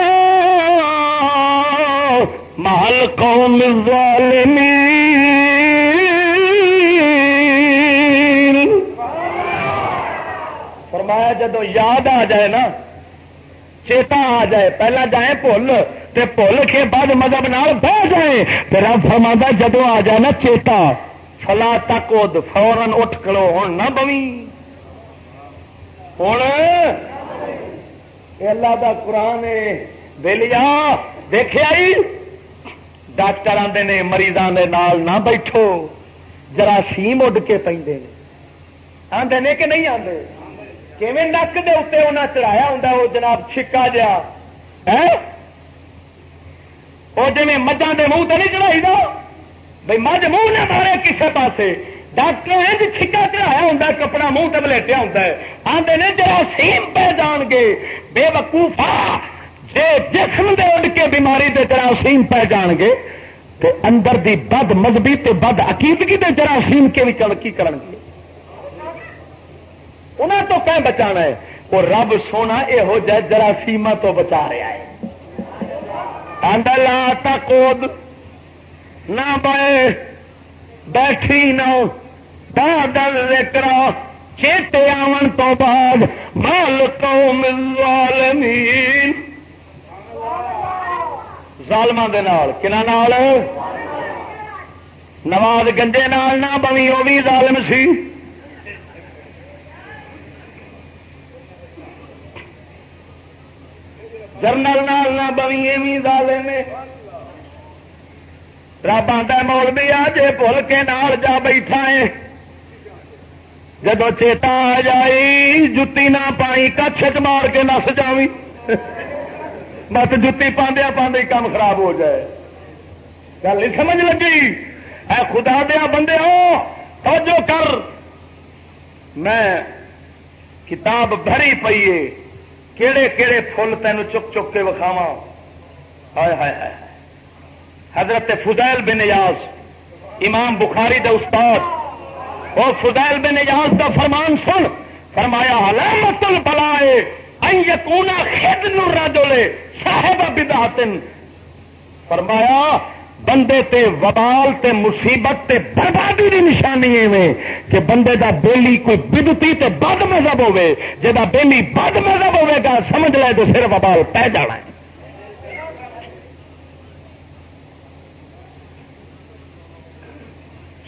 محل قوم فرمایا جدو یاد آ جائے نا، چیتا آ جائے، پہلا جائے بھول تے بھول کے بعد مذہب نال بہ جائے پھر فرما جدو آ جائے نا چیتا، فلا تک فورن اٹھ کلو ہوں نہ بوی ہوں اللہ دا قرآن ویلیا دیکھا ڈاکٹر آتے نے مریضوں کے نال نہ بیٹھو جراثیم اڈ کے پہ آدھے نے کہ نہیں آتے کیون نک دے اتنے انہیں چڑھایا ہوں وہ جناب چھکا جا۔ وہ جی مجھا کے منہ تو نہیں چڑھائی دو بھائی مجھ منہ نہ مارے کسی پاس ڈاکٹر چھکا چڑھایا ہوں کپڑا منہ سے بلٹیا ہوں آدھے نے جراثیم پہ جان گے، بے وقوفا جی جسم دے اڈ کے بیماری دے جراثیم پہ جان گے، تے اندر دی بد مذہبی تے بد عقیدگی دے جراثیم کے بھی کی کرن گے؟ انہوں تو کہیں بچانا ہے؟ وہ رب سونا یہو جہ جراثیم تو بچا رہا ہے۔ لا تکود نہ بے بیٹھی نہ بادل ذکر چیٹے آن تو بعد مال قوم الظالمین ظالم نواز گنجے نال? نہ بوی وہ بھی ظالم سی. جرنل نال نہ بوی بھی ظالم رب آتا مول بھی آ جے بھول کے نال جا بیٹھا ہے. جدو چیتا آ جائی، جتی نہ پائی، کچھ مار کے نس جاوی. مت جتی پاندیا پاندے کام خراب ہو جائے۔ گل نہیں سمجھ لگی؟ اے خدا دیا بندے ہو توجہ کر۔ میں کتاب بھری پیے کہڑے کہڑے فل تین چک چک کے وکھاوا ہائے ہائے ہائے۔ حضرت فضائل بن نیاز امام بخاری دے استاد۔ وہ فضائل بن نیاز کا فرمان سن۔ فرمایا علامت البلائے یقونا خد نراجولے صاحب بدعتن۔ فرمایا، بندے تے وبال، تے مصیبت، تے بربادی کی نشانی ایویں کہ بندے دا بیلی کوئی بدتی تے بد مذہب ہوے جا بیلی بد مذہب ہوے گا، سمجھ لے تو صرف وبال پہ جانا ہے۔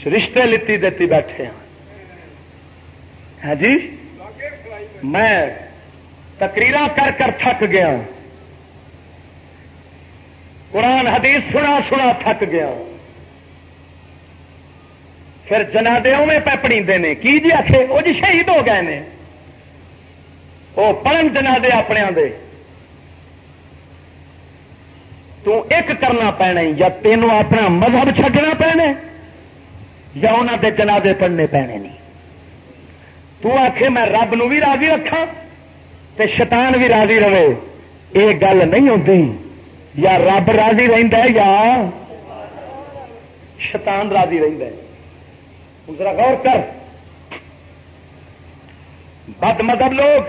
رشتے لیتی دیتی بیٹھے ہیں۔ ہاں جی؟ میں تقریر کر کر تھک گیا قرآن حدیث سنا سنا تھک گیا۔ پھر جنادے میں پیپڑی نے۔ کی جی آخے وہ جی شہید ہو گئے نے۔ وہ پڑھن جنادے اپنے دے۔ تو ایک کرنا پینا یا تینوں اپنا مذہب چھڈنا پینا یا انہوں دے جنادے پڑھنے پینے نہیں تو آخے میں رب نو بھی راضی رکھا تے شیطان بھی راضی رہے۔ یہ گل نہیں ہوتی یا رب راضی رہتا یا شیطان راضی رہتا ہے۔ ذرا غور کر۔ بد مذہب لوگ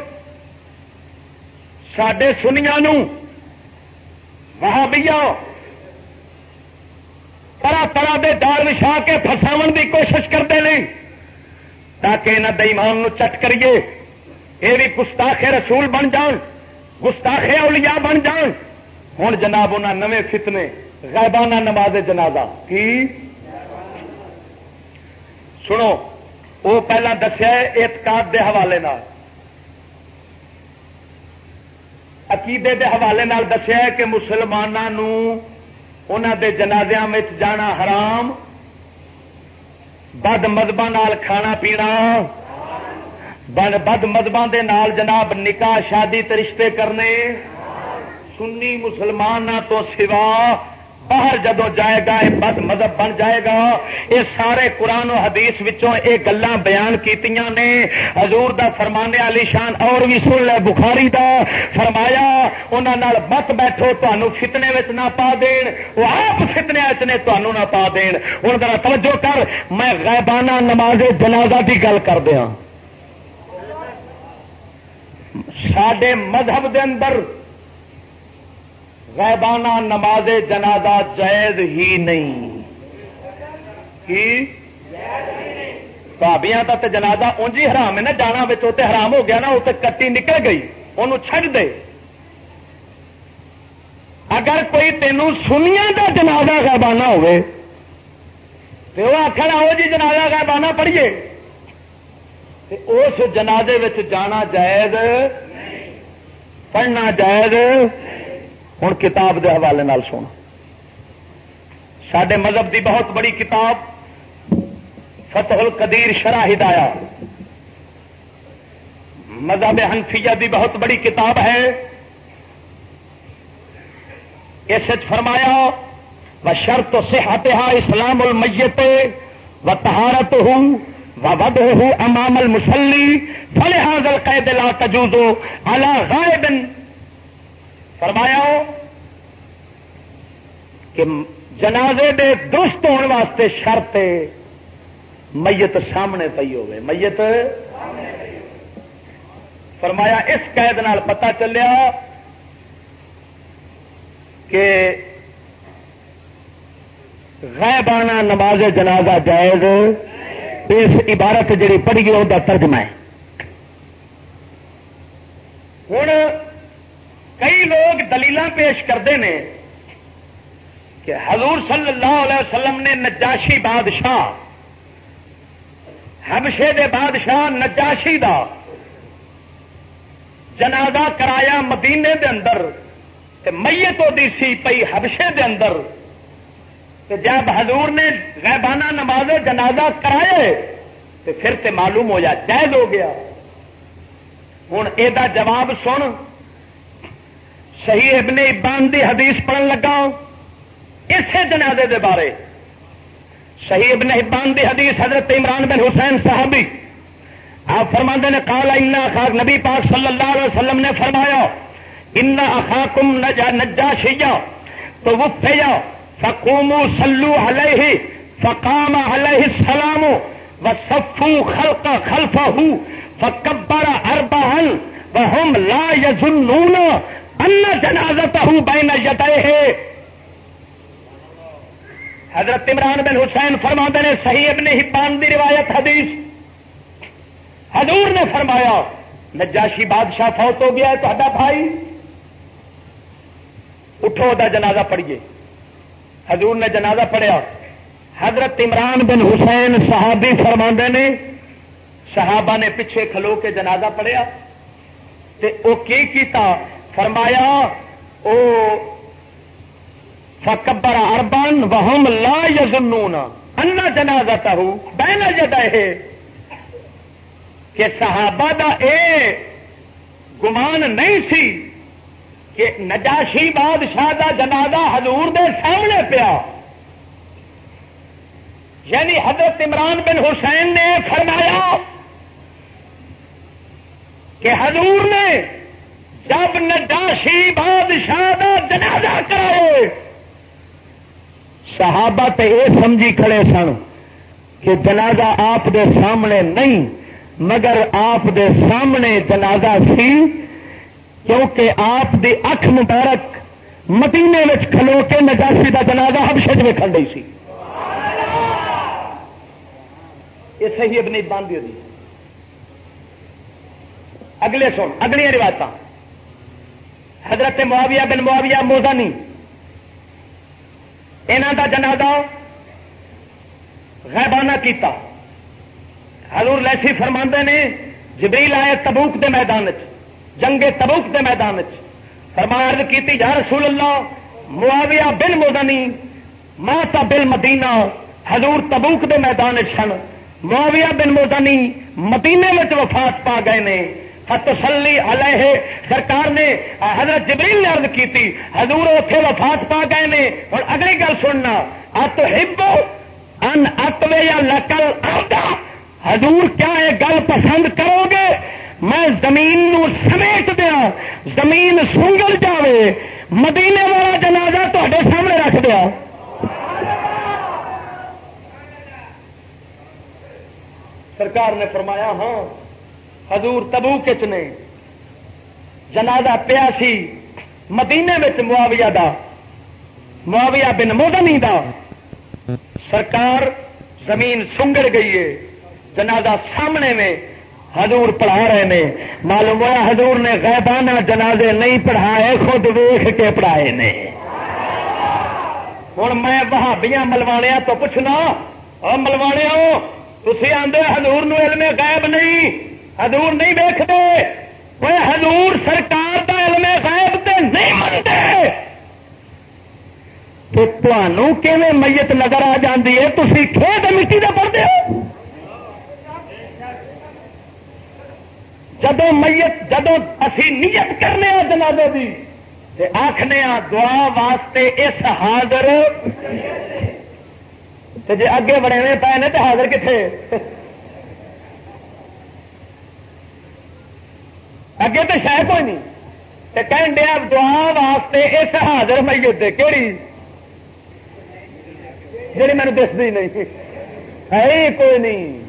سڈے سنیا وہاں بھی طرح طرح کے دار وچھا کے فساو کی کوشش کرتے ہیں تاکہ یہاں دئیمان چٹ کریے۔ یہ بھی گستاخ رسول بن جان، گستاخ اولیاء بن جان۔ ہوں جناب انہیں نویں فتنے، غیبانہ نماز جنازہ۔ کی؟ سنو وہ پہلا دسیا اعتقاد دے حوالے عقیدے دے حوالے دسیا کہ مسلمانوں انہوں دے جنازیاں میں جانا حرام، بد مذہب کھانا پینا، بد مذہب دے نال جناب نکاح شادی رشتے کرنے۔ سنی مسلمان تو سوا باہر جدو جائے گا یہ بد مذہب بن جائے گا۔ یہ سارے قرآن و حدیث وچوں یہ گلان بیان کیتیاں نے۔ حضور دا فرمانے علی شان اور بھی سن لے، بخاری دا فرمایا انہوں مت بیٹھو تمہوں فتنے نہ پا دین۔ وہ آپ فتنے نے تمہوں نہ پا دین۔ ہوں ذرا توجہ کر، میں غیبانہ نماز جنازہ کی گل کر دیا سڈے مذہب دے اندر غیبانہ نماز جنازہ جائز ہی نہیں۔ کی؟ بھابیاں کا تو جنازہ انج ہی حرام ہے نا جانا بچوں حرام ہو گیا نا اسے کٹی نکل گئی انہوں چھڈ دے۔ اگر کوئی تینوں سنیا کا جنازہ غیبانہ ہوئے تو وہ آخر آؤ جی جنازہ غیبانہ پڑھیے۔ اس جنازے جانا جائز، پڑھنا جائز ہوں کتاب دے حوالے نال سن۔ سڈے مذہب دی بہت بڑی کتاب فتح القدیر شرح ہدایا مذہب حنفیہ دی بہت بڑی کتاب ہے۔ اس فرمایا، و شرط سے اسلام المیت و تہارت ہوں و ود ہوں امام المسلی فل حاضل قید لا تجوزو الا غائب فرمایا کہ جنازے دے درست ہونے واسطے شرط میت سامنے پی ہوے میت؟ فرمایا اس قید نال پتا چلیا کہ غیبانہ نماز جنازہ جائز اس عبارت جی پڑھی گئی وہ ترجمہ ہے۔ ہوں کئی لوگ دلیل پیش کرتے ہیں کہ حضور صلی اللہ علیہ وسلم نے نجاشی بادشاہ، حبشے دے بادشاہ نجاشی دا جنازہ کرایا مدینے دے اندر میت دی سی پئی حبشے دے اندر۔ جب حضور نے غیبانہ نماز جنازہ کرائے تو پھر سے معلوم ہو جائز ہو گیا۔ ہوں یہ جواب سن۔ صحیح ابن ابان دی حدیث پڑھن لگا اسی جنازے دے بارے۔ صحیح ابن ابان دی حدیث حضرت عمران بن حسین صاحبی آپ فرما نے کالا انا خاک نبی پاک صلی اللہ علیہ وسلم نے فرمایا ان اخاکم نجا شیا تو وہ پھیا فقوم سلو علیہ، فقام علیہ السلام و سفو خلق خلف ہوں فکبر اربا و ہم لا یزنون ان جنازت ہوں بین یدے حضرت عمران بن حسین فرما نے صحیح ابن حبان دی روایت حدیث۔ حضور نے فرمایا، نجاشی بادشاہ فوت ہو گیا ہے تو بھائی۔ اٹھو دا جنازہ پڑھیے۔ حضور نے جنازہ پڑھیا۔ حضرت عمران بن حسین صحابی فرما نے، صحابہ نے پیچھے کھلو کے جنازہ پڑھیا۔ تے او کی کیتا؟ فرمایا، او فکبر اربان وہم لا یزنون انا جنازہ تہو بہنا جدا ہے کہ صحابہ دا اے گمان نہیں سی کہ نجاشی بادشاہ کا جنازہ حضور دے سامنے پیا۔ یعنی حضرت عمران بن حسین نے فرمایا کہ حضور نے جب نجاشی بادشاہ کا جنازہ کرائے صحابہ تے یہ سمجھی کھڑے سن کہ جنازہ آپ دے سامنے نہیں، مگر آپ دے سامنے جنازہ سی، کیونکہ آپ دی اکھ مبارک مدینے میں کھلو کے نجاسی کا جنازہ ہبشے میں کھڑ رہی سی۔ یہ صحیح ابن باندھی اگلے سن اگلیا روایت حضرت معاویہ بن معاویہ موزانی۔ یہاں کا جنازہ غیبانہ کیتا۔ حضور لیسی فرما نے، جبریل آئے تبوک دے میدان چ جنگ تبوک کے میدان فرمار کی یا رسول اللہ، معاویہ بل مدنی ماتا بل مدینہ، حضور تبوک دے میدان سن۔ معاویہ بن مدنی مدینے میں وفات پا گئے نے۔ فتسلی علیہ۔ سرکار نے حضرت جبریل نے عرض کی تھی، حضور اتے وفات پا گئے نے۔ اور اگلی گل سننا ات ہبو ان اتوے یا لکل آتا حضور کیا یہ گل پسند کرو گے؟ میں زمین نو سمیٹ دیا، زمین سنگل جاوے، مدینے والا جنازہ تے سامنے رکھ دیا۔ سرکار نے فرمایا ہاں حضور تبو کچ نے، جنازہ پیا سی مدینے میں معاویہ دا، معاویہ بن مودنی دا۔ سرکار زمین سنگڑ گئی ہے، جنازہ سامنے میں حضور پڑھا رہے ہیں معلوم ہوا حضور نے غیبانہ جنازے نہیں پڑھائے، خود ویخ کے پڑھائے نے۔ ہوں میں بہابیاں ملوانیا تو پوچھنا اور ملوانے تھی آدھے ہزور علم غائب نہیں۔ ہزور نہیں دیکھتے۔ وہ ہزور سرکار کا علم غائب تے نہیں منتے۔ تو تمہوں میت نظر آ جاتی ہے؟ تھی کھیت مٹی کا پڑھتے ہو؟ جدو میت جدو اسی نیت کرنے جنازے کی آخنے دعا واسطے اس حاضر۔ جی اگے بڑے پے نے تو حاضر کتنے اگے تو شاید کوئی نہیں۔ کہن دیا دعا واسطے اس حاضر میت کہڑی جی مینو دستی نہیں۔ ہے ہی کوئی نہیں۔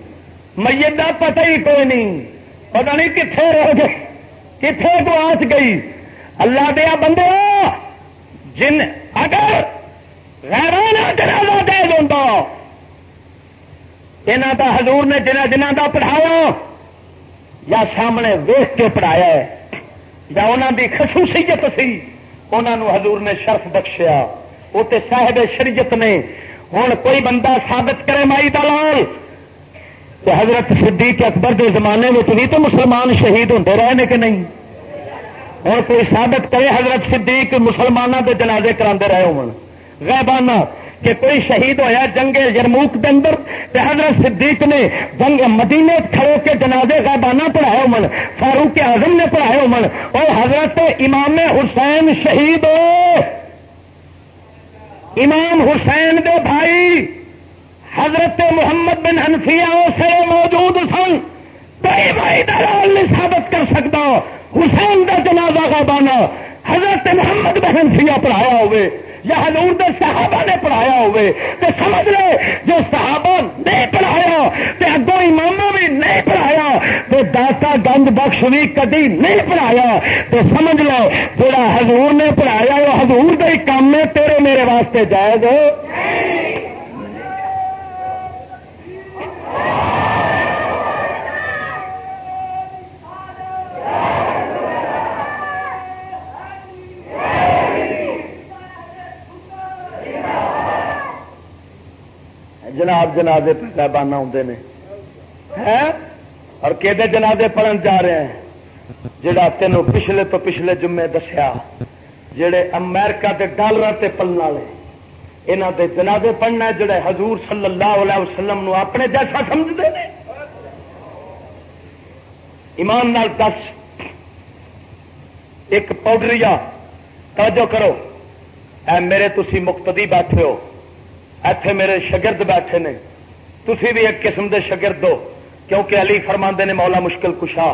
میت کا پتہ ہی کوئی نہیں۔ پتا نہیں کتنے رہ گئے۔ کتنے گواچ گئی۔ اللہ دیا بندے، جن اگر غیرانہ جنازہ دے دوں یہاں کا حضور نے جنہ جنہ کا پڑھایا یا سامنے ویخ کے پڑھایا یا انہوں کی خصوصیت سی انہوں حضور نے شرف بخشیا۔ وہ تو صاحب شریعت نے ہوں کوئی بندہ ثابت کرے مائی دلال۔ کہ حضرت صدیق اکبر کے زمانے میں بھی تو مسلمان شہید ہوتے رہے کہ نہیں؟ اور کوئی ثابت کرے حضرت صدیق مسلمانوں کے جنازے کرا رہے ہو غیبانہ کہ کوئی شہید ہویا جنگ یرموک کے اندر حضرت صدیق نے جنگ مدینے کھڑے کے جنازے غیبانہ پڑھائے امن فاروق اعظم نے پڑھائے امن اور حضرت امام حسین شہید۔ ہو امام حسین دے بھائی حضرت محمد بن حنفیہ سے موجود سن۔ کوئی بھائی دلال نہیں ثابت کر سکتا۔ حسین کا جنازہ غیبانہ۔ حضرت محمد بن حنفیہ پڑھایا ہوئے۔ یا حضور دے صحابہ نے پڑھایا ہوئے۔ تو سمجھ لے، جو صحابہ نہیں پڑھایا تو اگوں اماموں بھی نہیں پڑھایا تو داتا گند بخش بھی کدی نہیں پڑھایا۔ تو سمجھ لو جڑا حضور نے پڑھایا، وہ حضور دے کام ہے، تیرے میرے واسطے جائز جناب جنازے پیبانہ آتے ہیں؟ اور کہ جنازے پڑھن جا رہے ہیں؟ جڑا تینوں پچھلے تو پچھلے جمعے دسیا، جڑے امریکہ کے ڈالر سے پلن والے۔ یہاں کے جنازے پڑھنا جڑے حضور صلی اللہ علیہ وسلم نو اپنے جیسا سمجھتے ہیں ایمان نال دس۔ ایک پاؤڈری توجہ کرو۔ اے میرے تسی مقتدی بیٹھے ہو۔ ایتھے میرے شگرد بیٹھے نے۔ تھی بھی ایک قسم دے شگرد ہو، کیونکہ علی فرما نے مولا مشکل کشا،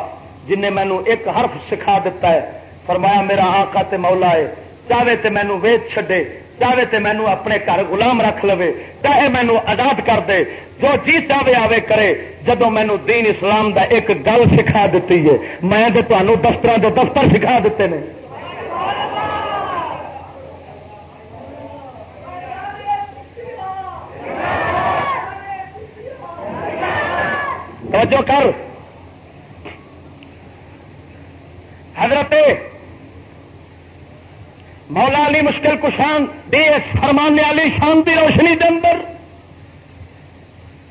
جن نے مینو ایک حرف سکھا دیتا ہے۔ فرمایا، میرا آقا تے مولا ہے، چاہے تے مینو ویچ چھڈے، چاہے تے مینو اپنے گھر غلام رکھ لو چاہے مینو آزاد کر دے۔ جو جی چاہے آوے کرے جدو مینو دین اسلام دا ایک گل سکھا دیتی ہے، میں تمہوں دفتر دے دفتر سکھا دیتے ہیں توجہ کر۔ حضرت مولا علی مشکل کشان دیس فرمانے والی شانتی روشنی کے اندر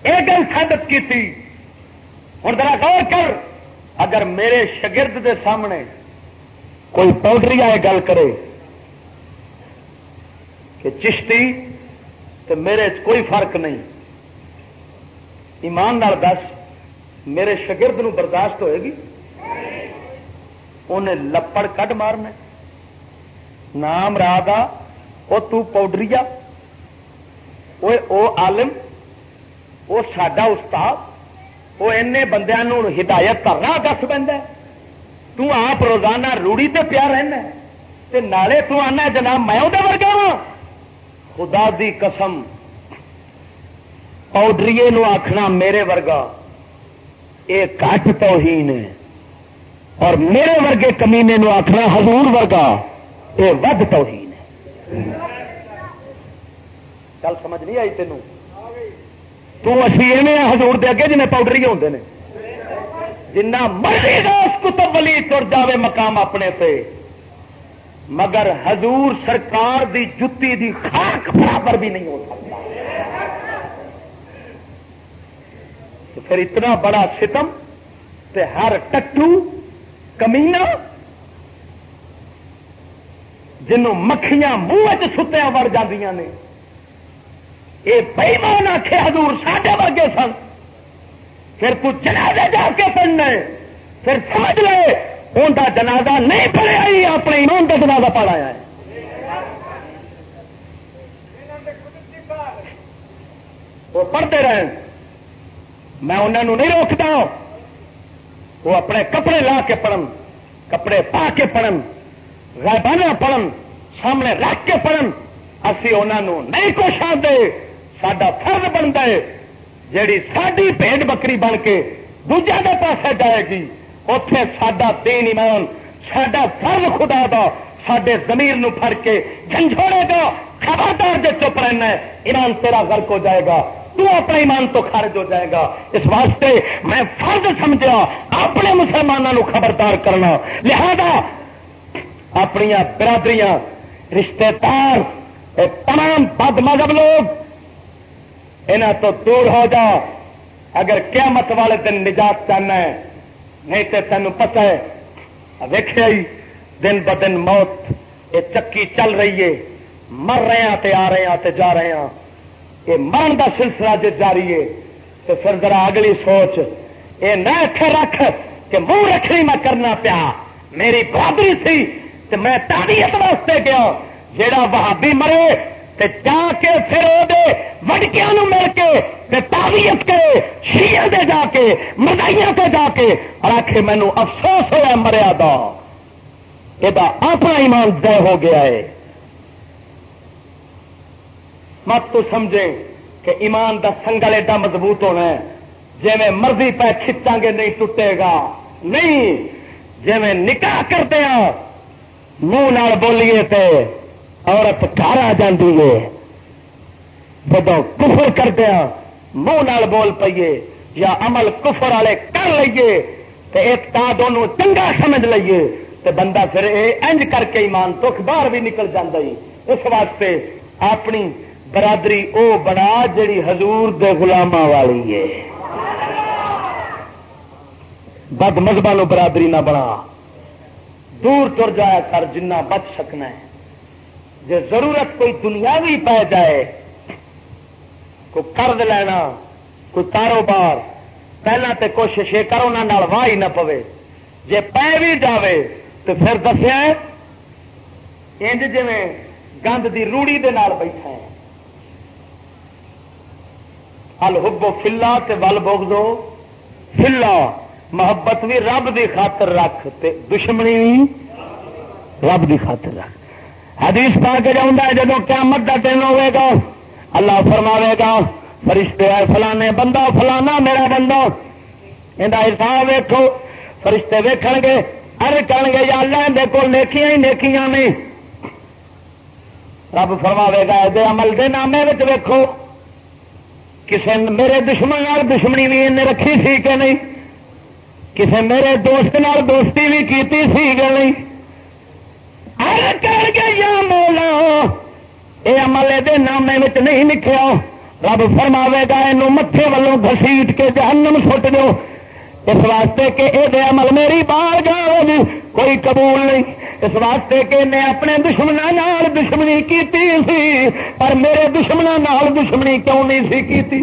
یہ گل ثابت کی تھی ہوں ذرا غور کر، اگر میرے شگرد دے سامنے کوئی پاؤڈری آئے گل کرے کہ چشتی، تو میرے کوئی فرق نہیں۔ ایماندار دس میرے شگرد نو برداشت ہوئے گی؟ انہیں لپڑ کٹ مارنا نام راہ وہ پاؤڈری عالم وہ سڈا استاد وہ این بندیا ہدایت کرنا دس تو آپ روزانہ روڑی تے پیا رہنا تے نالے تو آنا جناب، میں وہ ورگا وا خدا دی قسم پاؤڈری آخنا میرے ورگا۔ یہ کٹ تو ہی نے اور میرے ورگے کمینے نو آخنا حضور ورگا یہ ود تو ہی گل سمجھ نہیں آئی تینوں تو اسی ایویں ہزور دے اگے جنہیں پاؤڈر ہی ہوتے ہیں جنا مرضی اس کتب ولی تر جاوے مقام اپنے سے مگر حضور سرکار دی جتی دی خاک برابر بھی نہیں ہو سکتا تو پھر اتنا بڑا ستم تے ہر ٹٹو کمینا جنوں مکھیاں منہ ستیا وڑ جاندیاں نے۔ یہ بےمان آخے حضور ساڈے ورگے سن۔ پھر تو جنازے جا کے پڑھنا پھر سمجھ لے ان کا جنازہ نہیں پڑھیا ہی اپنے ایمان کا جنازہ پڑھایا ہے۔ وہ پڑھتے رہے میں انہوں نہیں روکتا وہ اپنے کپڑے لا کے پڑھن، کپڑے پا کے پڑھن غائبانہ پڑھن، سامنے رکھ کے پڑھن۔ اسی انہوں نہیں کچھ آتے سڈا فرض بنتا ہے، جیڑی ساری بھیڑ بکری بن کے دوجے کے پاس جائے گی اتے سڈا دین ایمان سڈا فرض خدا دا سڈے زمیر پھڑ کے جھنجھوڑے گا خبردار جو چپ رہنا ایمان تیرا غرق ہو جائے گا۔ تو اپنا ایمان تو خارج ہو جائے گا۔ اس واسطے میں فرض سمجھا، اپنے مسلمانوں خبردار کرنا۔ لہذا اپنی برادری رشتے دار تمام بد مذہب لوگ انہیں تو دور ہو جا۔ اگر قیامت والے دن نجات چاہنا ہے، نہیں تو تین پتا ہے۔ ویخیا ہی، دن ب دن موت یہ چکی چل رہی ہے۔ مر رہے ہیں تے آ رہے ہیں تے جا رہے ہیں۔ یہ مرن کا سلسلہ جی جاری ہے، تو پھر ذرا اگلی سوچ یہ نہ اکھے رکھ کہ منہ رکھنی میں کرنا پیا۔ میری برادری سی تو میں تعریت واسطے گیا۔ جہاں بہادی مرے جا کے پھر وہ وڈکیا مل کے تعویت کرے شیئر دے جا کے مدائیاں تے جا کے۔ اور آخر مینو افسوس ہوا مریا دا۔ یہ اپنا ایمان طے ہو گیا ہے۔ مت تو سمجھے کہ ایمان دا سنگل ایڈا مضبوط ہونا ہے۔ جی میں مرضی پہ کھچا گے نہیں ٹوٹے گا۔ نہیں جی میں نکاح کرتے ہیں منہ بولیے تے عورت گھر آ جاتی ہے۔ جب کفر کردیا منہ بول پیے یا عمل کفر والے کر لیے تو ایک تا دونوں چنگا سمجھ لیے تو بندہ پھر انج کر کے ایمان تو باہر بھی نکل جاتا ہی اس واسطے اپنی برادری، او بنا جڑی حضور دے گلاما والی ہے۔ بد مذہب برادری نہ بنا۔ دور تر جایا کر جنہ بچ سکنا ہے۔ جی ضرورت کوئی دنیاوی پی جائے، کوئی قرض لینا، کوئی کاروبار پہلے تو کوشش یہ کرو واہ ہی نہ پوے۔ جی پی بھی جائے تو پھر دسیا انج جی گند کی روڑی دے نال بیٹھا ہے۔ ہل ہبو فلا ول بوگ دو فلا محبت بھی رب دی خاطر رکھ تے دشمنی بھی رب دی خاطر رکھ. حدیث پا کے جاؤں جب قیامت کا دن ہوئے گا، اللہ فرماوے گا، فرشتے آئے، فلانے بندہ، فلانا میرا بندہ. یہ حساب ویکو فرشتے ویکھ گے ارے کر گے، یا اللہ اندر کو نیکیاں ہی نیکیاں نہیں رب فرماوے گا یہ عمل دے نامے ویکو کسی میرے دشمن دشمنی بھی انہیں رکھی سی کہ نہیں؟ کسی میرے دوست نال دوستی بھی کیتی سی کہ نہیں؟ کر کے یا مولا یہ عمل یہ نامے نہیں لکھا رب فرماوے گا یہ متے والوں گسیٹ کے جہنم سٹ دو اس واسطے کہ یہ عمل میری بار گا کوئی قبول نہیں۔ اس واسطے کہ نے اپنے دشمنوں دشمنی کی پر میرے دشمنوں دشمنی کیوں نہیں سی کی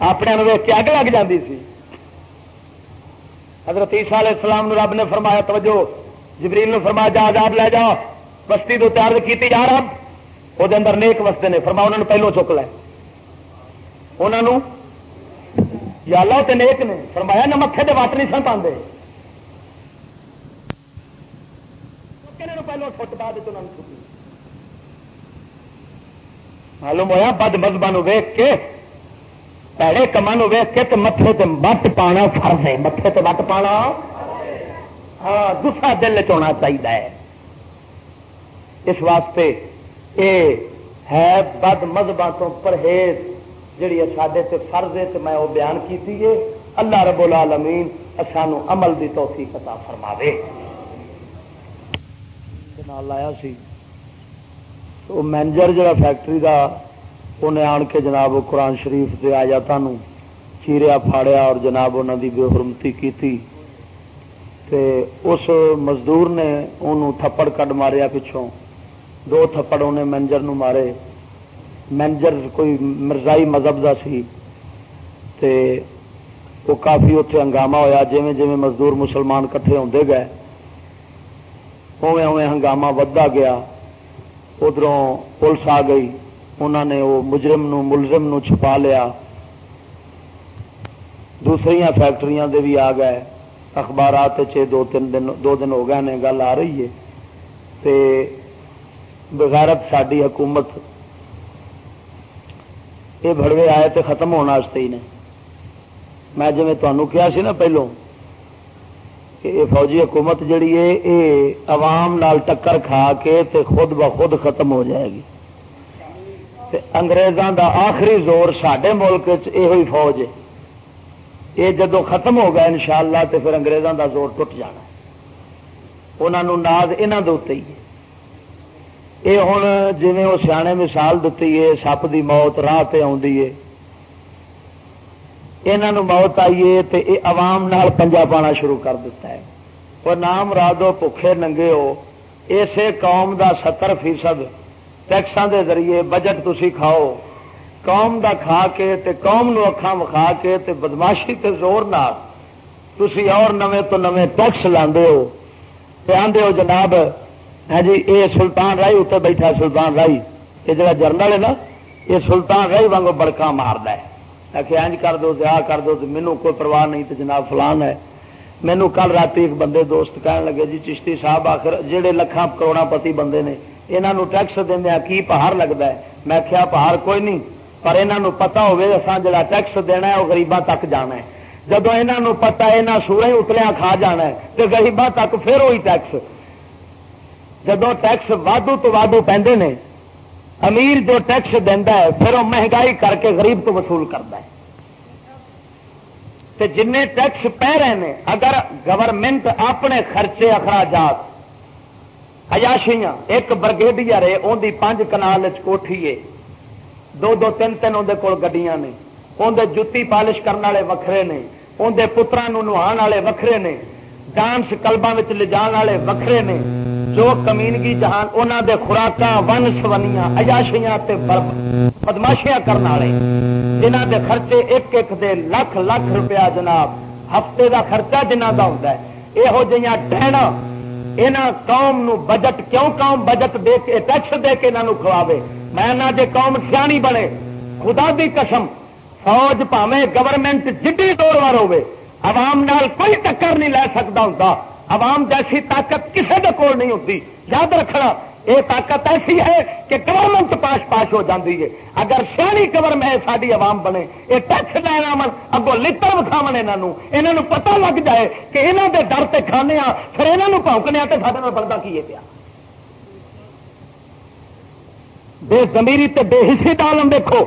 اپنے ویک کے اگ لگ جاتی سی۔ حضرت عیسیٰ علیہ السلام رب نے فرمایا، توجہ، جبریل نے فرمایا، جا آزاد لے جا، بستی تو تیار کی جا رہا وہ اندر نیک وستے نے فرما انہوں نے پہلو چک لے۔ انہوں یا اللہ تے نیک نے، فرمایا، نہ متے کے وٹ نہیں سن پاندے۔ پہلو فٹ بعد معلوم ہوا بد مذہبہ ویک کے؟ پیڑے کما ویس کے تو متے تے مت پانا فرض ہے؟ متے تے مت پانا؟ ہاں دوسرا دل چنا چاہیے اس واسطے یہ ہے بد مذہبوں تو پرہیز جی سڈے سے فرض ہے تو میں وہ بیان کی اللہ رب العالمین سانو عمل دی توفیق عطا فرماوے۔ لایا سی۔ وہ مینیجر جڑا فیکٹری دا انہیں آن کے جناب قرآن شریف سے آیا چیریا پھاڑیا اور جناب انہوں کی بے حرمتی کی اس مزدور نے انہوں تھپڑ کڈ ماریا پچھوں۔ دو تھپڑ انہیں مینجر نو مارے۔ مینجر کوئی مرزائی مذہب کا سی۔ تے وہ کافی اتنے ہنگامہ ہوا جی جی مزدور مسلمان کٹھے ہوتے گئے۔ اوے اوے ہنگامہ ودا گیا۔ ادھر پولیس آ گئی۔ انہوں نے وہ مجرم نو، ملزم نو چھپا لیا۔ دوسری فیکٹری دے بھی آ گئے۔ اخبارات دو تین دن، دو دن ہو گئے نے، گل آ رہی ہے۔ تے بغیرت ساری حکومت یہ بڑوے آئے تے ختم ہونے ہی نے۔ میں جی تمہوں کیا سی نا پہلو کہ یہ فوجی حکومت جڑی ہے، یہ عوام نال ٹکر کھا کے تے خود بخود ختم ہو جائے گی۔ تے انگریزاں دا آخری زور سڈے ملک یہ فوج ہے۔ یہ جدو ختم ہو گیا ان شاء اللہ تو پھر انگریزوں کا زور ٹوٹ جانا۔ انہوں ناز یہاں ہی یہ ہوں جی وہ سیانے مثال دیتی ہے، سپ کی موت، راہ پہ آنوں موت آئیے تو یہ عوام نال پنجا پانا شروع کر دیتا ہے۔ وہ نام رادو بھوکھے ننگے ہو۔ اسے قوم دا ستر فیصد ٹیکساں دے ذریعے بجٹ تھی کھاؤ۔ قوم دا کھا کے تے قوم نو اکھاں وکھا کے تے بدماشی تے زور نال تسی اور نویں تو نویں ٹیکس لاندے ہو۔ تے آندے ہو جناب ہاں جی اے سلطان رائی اتنے بیٹھا سلطان رائی۔ یہ جڑا جرنل ہے نا، یہ سلطان رائی وانگو بڑکا مارد ہے۔ کہ انج کر دو آ کر دو مینو کوئی پرواہ نہیں تو جناب فلان ہے۔ مینو کل رات ایک بندے دوست کہن لگے جی چشتی صاحب آخر جہے لکھان کروڑا پتی بندے نے یہاں ٹیکس دیا کی پہاڑ لگتا ہے؟ میں کیا پہاڑ کوئی نہیں، پر یہاں پتا ہوسان جا ٹیکس دینا ہے وہ گریباں تک جانا ہے۔ جب یہ پتا یہاں سورا ہی اتلیا کھا جانا ہے تو گریباں تک پھر وہی ٹیکس۔ جب ٹیکس وادو تو وادو پہ امیر جو ٹیکس دینا ہے، پھر وہ مہنگائی کر کے غریب تو وصول کرتا ہے۔ جن ٹیکس پہ رہے ہیں، اگر گورنمنٹ اپنے خرچے اخراجات اجاشیاں ایک برگیڈیئر ہے ان کی پانچ کنال کوٹھی ہے۔ دو دو تین تین اندر کول گڈیاں نے۔ اندر جتی پالش کرنے والے وکھرے نے۔ اندر پترا نہا والے وکھرے نے۔ ڈانس کلبا لے جان والے وکھرے نے۔ جو کمینگی جہان انہوں دے خوراک ون سونیاں اجاشیاں بدماشیاں کرنے والے جنہ دے خرچے ایک ایک دے لاکھ لاکھ روپیہ جناب، ہفتے دا خرچہ جنہ دا ہوتا ہے۔ یہو جہاں ڈہنا یہاں قوم نو بجٹ کیوں قوم بجٹ دے کے، ٹیکس دے کے یہاں کھواوے؟ میں نہ جے قوم سیانی بنے۔ خدا دی قسم، فوج پاوے گورنمنٹ جڈی دور ہوے عوام نال کوئی ٹکر نہیں لے سکتا ہوں عوام جیسی طاقت کسی کے کول نہیں ہوتی. یاد رکھنا، یہ طاقت ایسی ہے کہ گورنمنٹ پاس پاس ہو جاتی ہے. اگر سیانی گورنمنٹ ساری عوام بنے، یہ ٹیکس لینا من اگوں لڑ وکھاو یہاں پتا لگ جائے کہ یہاں کے ڈر سے کھانے پھر یہاں پونکنے تو سارے بنتا کی پیا۔ بے زمیری تے بے حصی ڈالم دیکھو۔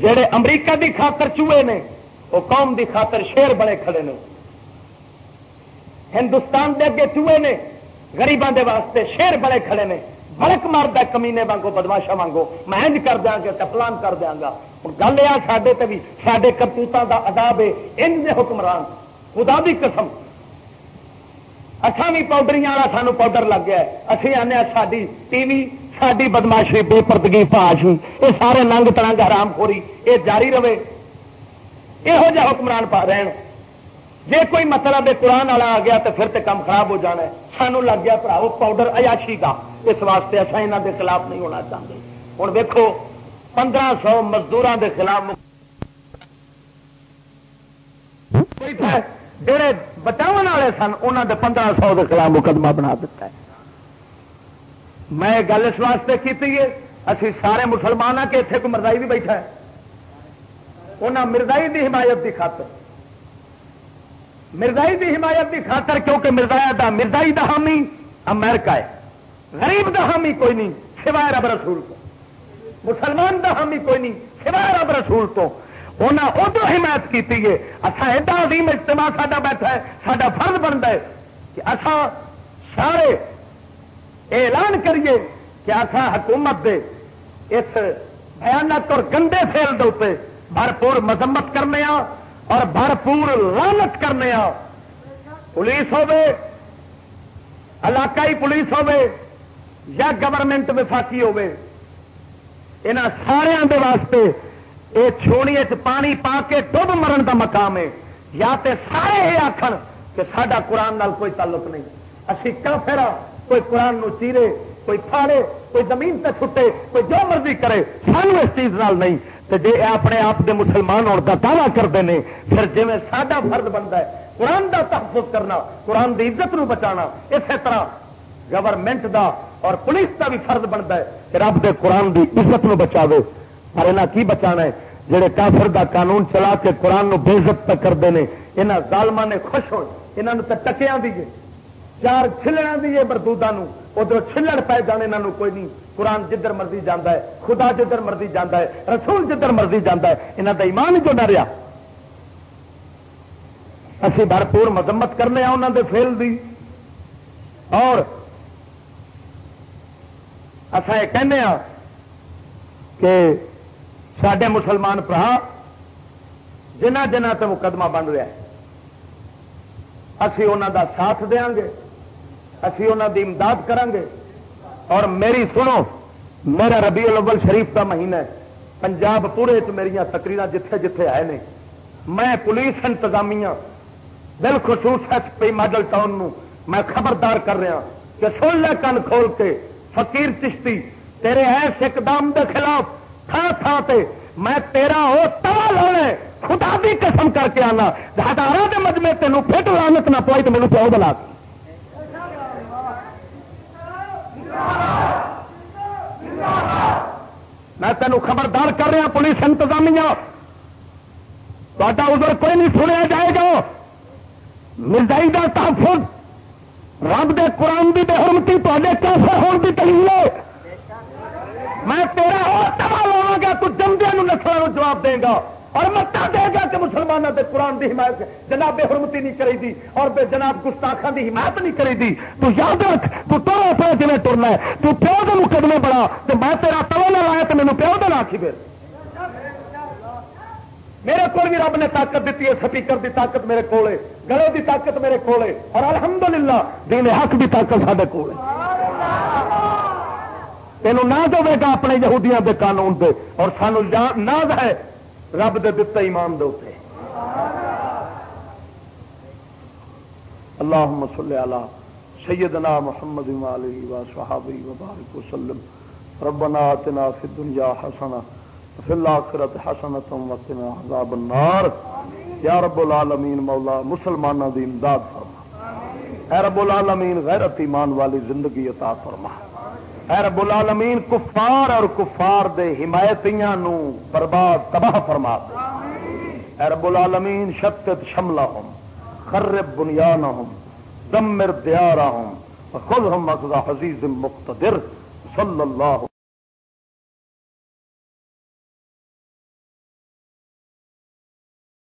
جڑے امریکہ دی خاطر چوہے نے وہ قوم دی خاطر شیر بڑے کھڑے نے۔ ہندوستان دے اگے چوہے نے گریبان دے واسطے شیر بڑے کھڑے نے بڑک مارد کمینے وانگو بدماشا وانگو، میں انج کر دیا گا کپلان کر دیا گا۔ ہوں گل یہ سڈے بھی سڈے کرتوتوں کا عذاب ہے ان حکمران۔ خدا دی قسم۔ اچھا بھی پاؤڈری والا سانو پاؤڈر لگ گیا اچھی آنے ساری ٹی وی ساری بدماشی بے پردگی پاش یہ سارے ننگ ترنگ حرام خوری یہ جاری رہے۔ یہو جہ حکمران پا رہن جی کوئی مطلب قرآن والا آ گیا تو پھر تو کام خراب ہو جانا ہے۔ سانو لگ گیا پراؤ پاؤڈر ایاشی کا اس واسطے اصا یہاں کے خلاف نہیں ہونا چاہتے۔ ہوں دیکھو پندرہ سو مزدوروں کے خلاف جہے بچاؤ والے سن انہوں نے پندرہ سو کے خلاف مقدمہ بنا دیتا ہے۔ میں گل اس واسطے کی اسی سارے مسلمان ہیں کہ اتنے کو مردائی بھی بیٹھا ہے۔ انہیں مردائی کی حمایت کی خاطر۔ مرزائی کی حمایت کی خاطر کیونکہ مرزایا دا مرزائی دا حامی، امریکہ ہے۔ غریب دا حامی کوئی نہیں، سوائے رب رسول کو۔ مسلمان دا حامی کوئی نہیں، سوائے رب رسول تو۔ انہیں ادو حمایت کی ہے۔ اچھا ایڈا عظیم اجتماع ساڈا بیٹھا ہے، ساڈا فرض بنتا ہے کہ اصا سارے اعلان کریے کہ اصا حکومت دے اس بھیانک اور گندے فیل دے بھرپور مذمت کرنے اور بھرپور لانت کرنے پولیس ہوے علاقائی پولیس ہوے یا گورنمنٹ وفاقی ہوے یہاں سارے واسطے یہ چھونی پانی پا کے ڈب مرن کا مقام ہے۔ یا تے سارے یہ آخر کہ سڈا قرآن نال کوئی تعلق نہیں۔ اسی کافر کوئی قرآن نو چیرے، کوئی پھاڑے، کوئی زمین تے چھٹے کوئی جو مرضی کرے، سانو اس چیز نال نہیں۔ تو جی اپنے آپ کے مسلمان ہونے کا دعوی کرتے ہیں پھر جی سڈا فرد بنتا ہے، قرآن کا تحفظ کرنا، قرآن کی عزت نو بچانا، اسی طرح گورنمنٹ دا اور پولیس کا بھی فرد بنتا ہے کہ رب دے قرآن کی عزت نو بچا پر یہاں کی بچانا ہے؟ جہے کافر دا قانون چلا کے قرآن نو بے عزت کرتے ہیں یہاں ظالمان نے خوش ہو یہاں تو ٹکیا دیے چار چلنا دیے بردودا ادھر چلڑ پی جانے یہاں کوئی نہیں۔ قرآن جدھر مرضی جانا ہے، خدا جدھر مرضی جانا ہے، رسول جدھر مرضی جانا ہے۔ یہاں کا ایمان جو نہ رہا اسی بھرپور مذمت کرنے انہوں دے فیل دی۔ اور اصا یہ کہنے ہاں کہ سڈے مسلمان برا جنہ جنہ تے مقدمہ بن رہا ہے، اسی انہوں دا ساتھ دیا گے۔ اسی انہوں دی امداد کریں گے اور میری سنو، میرا ربیع الاول شریف کا مہینہ ہے۔ پنجاب پورے میری تقریر جتھے جتھے آئے نے۔ میں پولیس انتظامیہ بالخصوص ایس پی ماڈل ٹاؤن نو، میں خبردار کر رہا کہ سن لے کن کھول کے فقیر چشتی، تیرے ایس اقدام دے خلاف، تھا تھا تے میں تیرا وہ توا لانا خدا بھی قسم کر کے آنا۔ ہزاروں کے مجمے تینوں فٹ لانت نہ پوائی تو مینو پیو بلا میں تینوں خبردار کر رہا پولیس انتظامیہ۔ تا ادھر کوئی نہیں سنیا جائے گا۔ مرزائی کا تحفظ۔ رب دے قرآن کی بے حرمتی تے کیسے ہونے کی دلیل ہے۔ میں تیرا اور تبا لوا گا، تو جمدے نسلوں جواب دے گا۔ اور متا دے گا کہ مسلمانوں کے قرآن کی حمایت جناب بے حرمتی نہیں کری دی اور بے جناب گستاخان کی حمایت نہیں کری دی۔ تو یاد رکھ، تو تو اپنے جی ٹرنا ہے۔ تو پیو کے مقدمے بڑا تو میں تیرا توا نہ لایا تو مینو پیو دن آخی پھر۔ میرے کو بھی رب نے طاقت دیتی ہے، سپیکر دی طاقت میرے کو گلے دی طاقت میرے کو اور الحمدللہ، دین حق دی طاقت سارے کو تینوں نہ دے گا اپنے یہودیاں دے قانون دے۔ اور سانو ناز ہے رب دے دتا ایمان دے اتنے اللهم صل على سيدنا محمد علیہ وعلى وصحبه وبارك وسلم۔ ربنا آتنا في الدنيا حسنه وفي الاخره حسنه وقنا عذاب النار۔ یا رب العالمین مولا مسلمانوں دی امداد فرما۔ اے رب العالمین، غیرت ایمان والی زندگی عطا فرما۔ اے رب العالمین، کفار اور کفار دے حمایتیاں نو برباد تباہ فرما اے رب العالمین، شتت شملہم، خرب بنیانہم، دمر دیارہم، خذہم اخذ حزیز مقتدر، صلی اللہ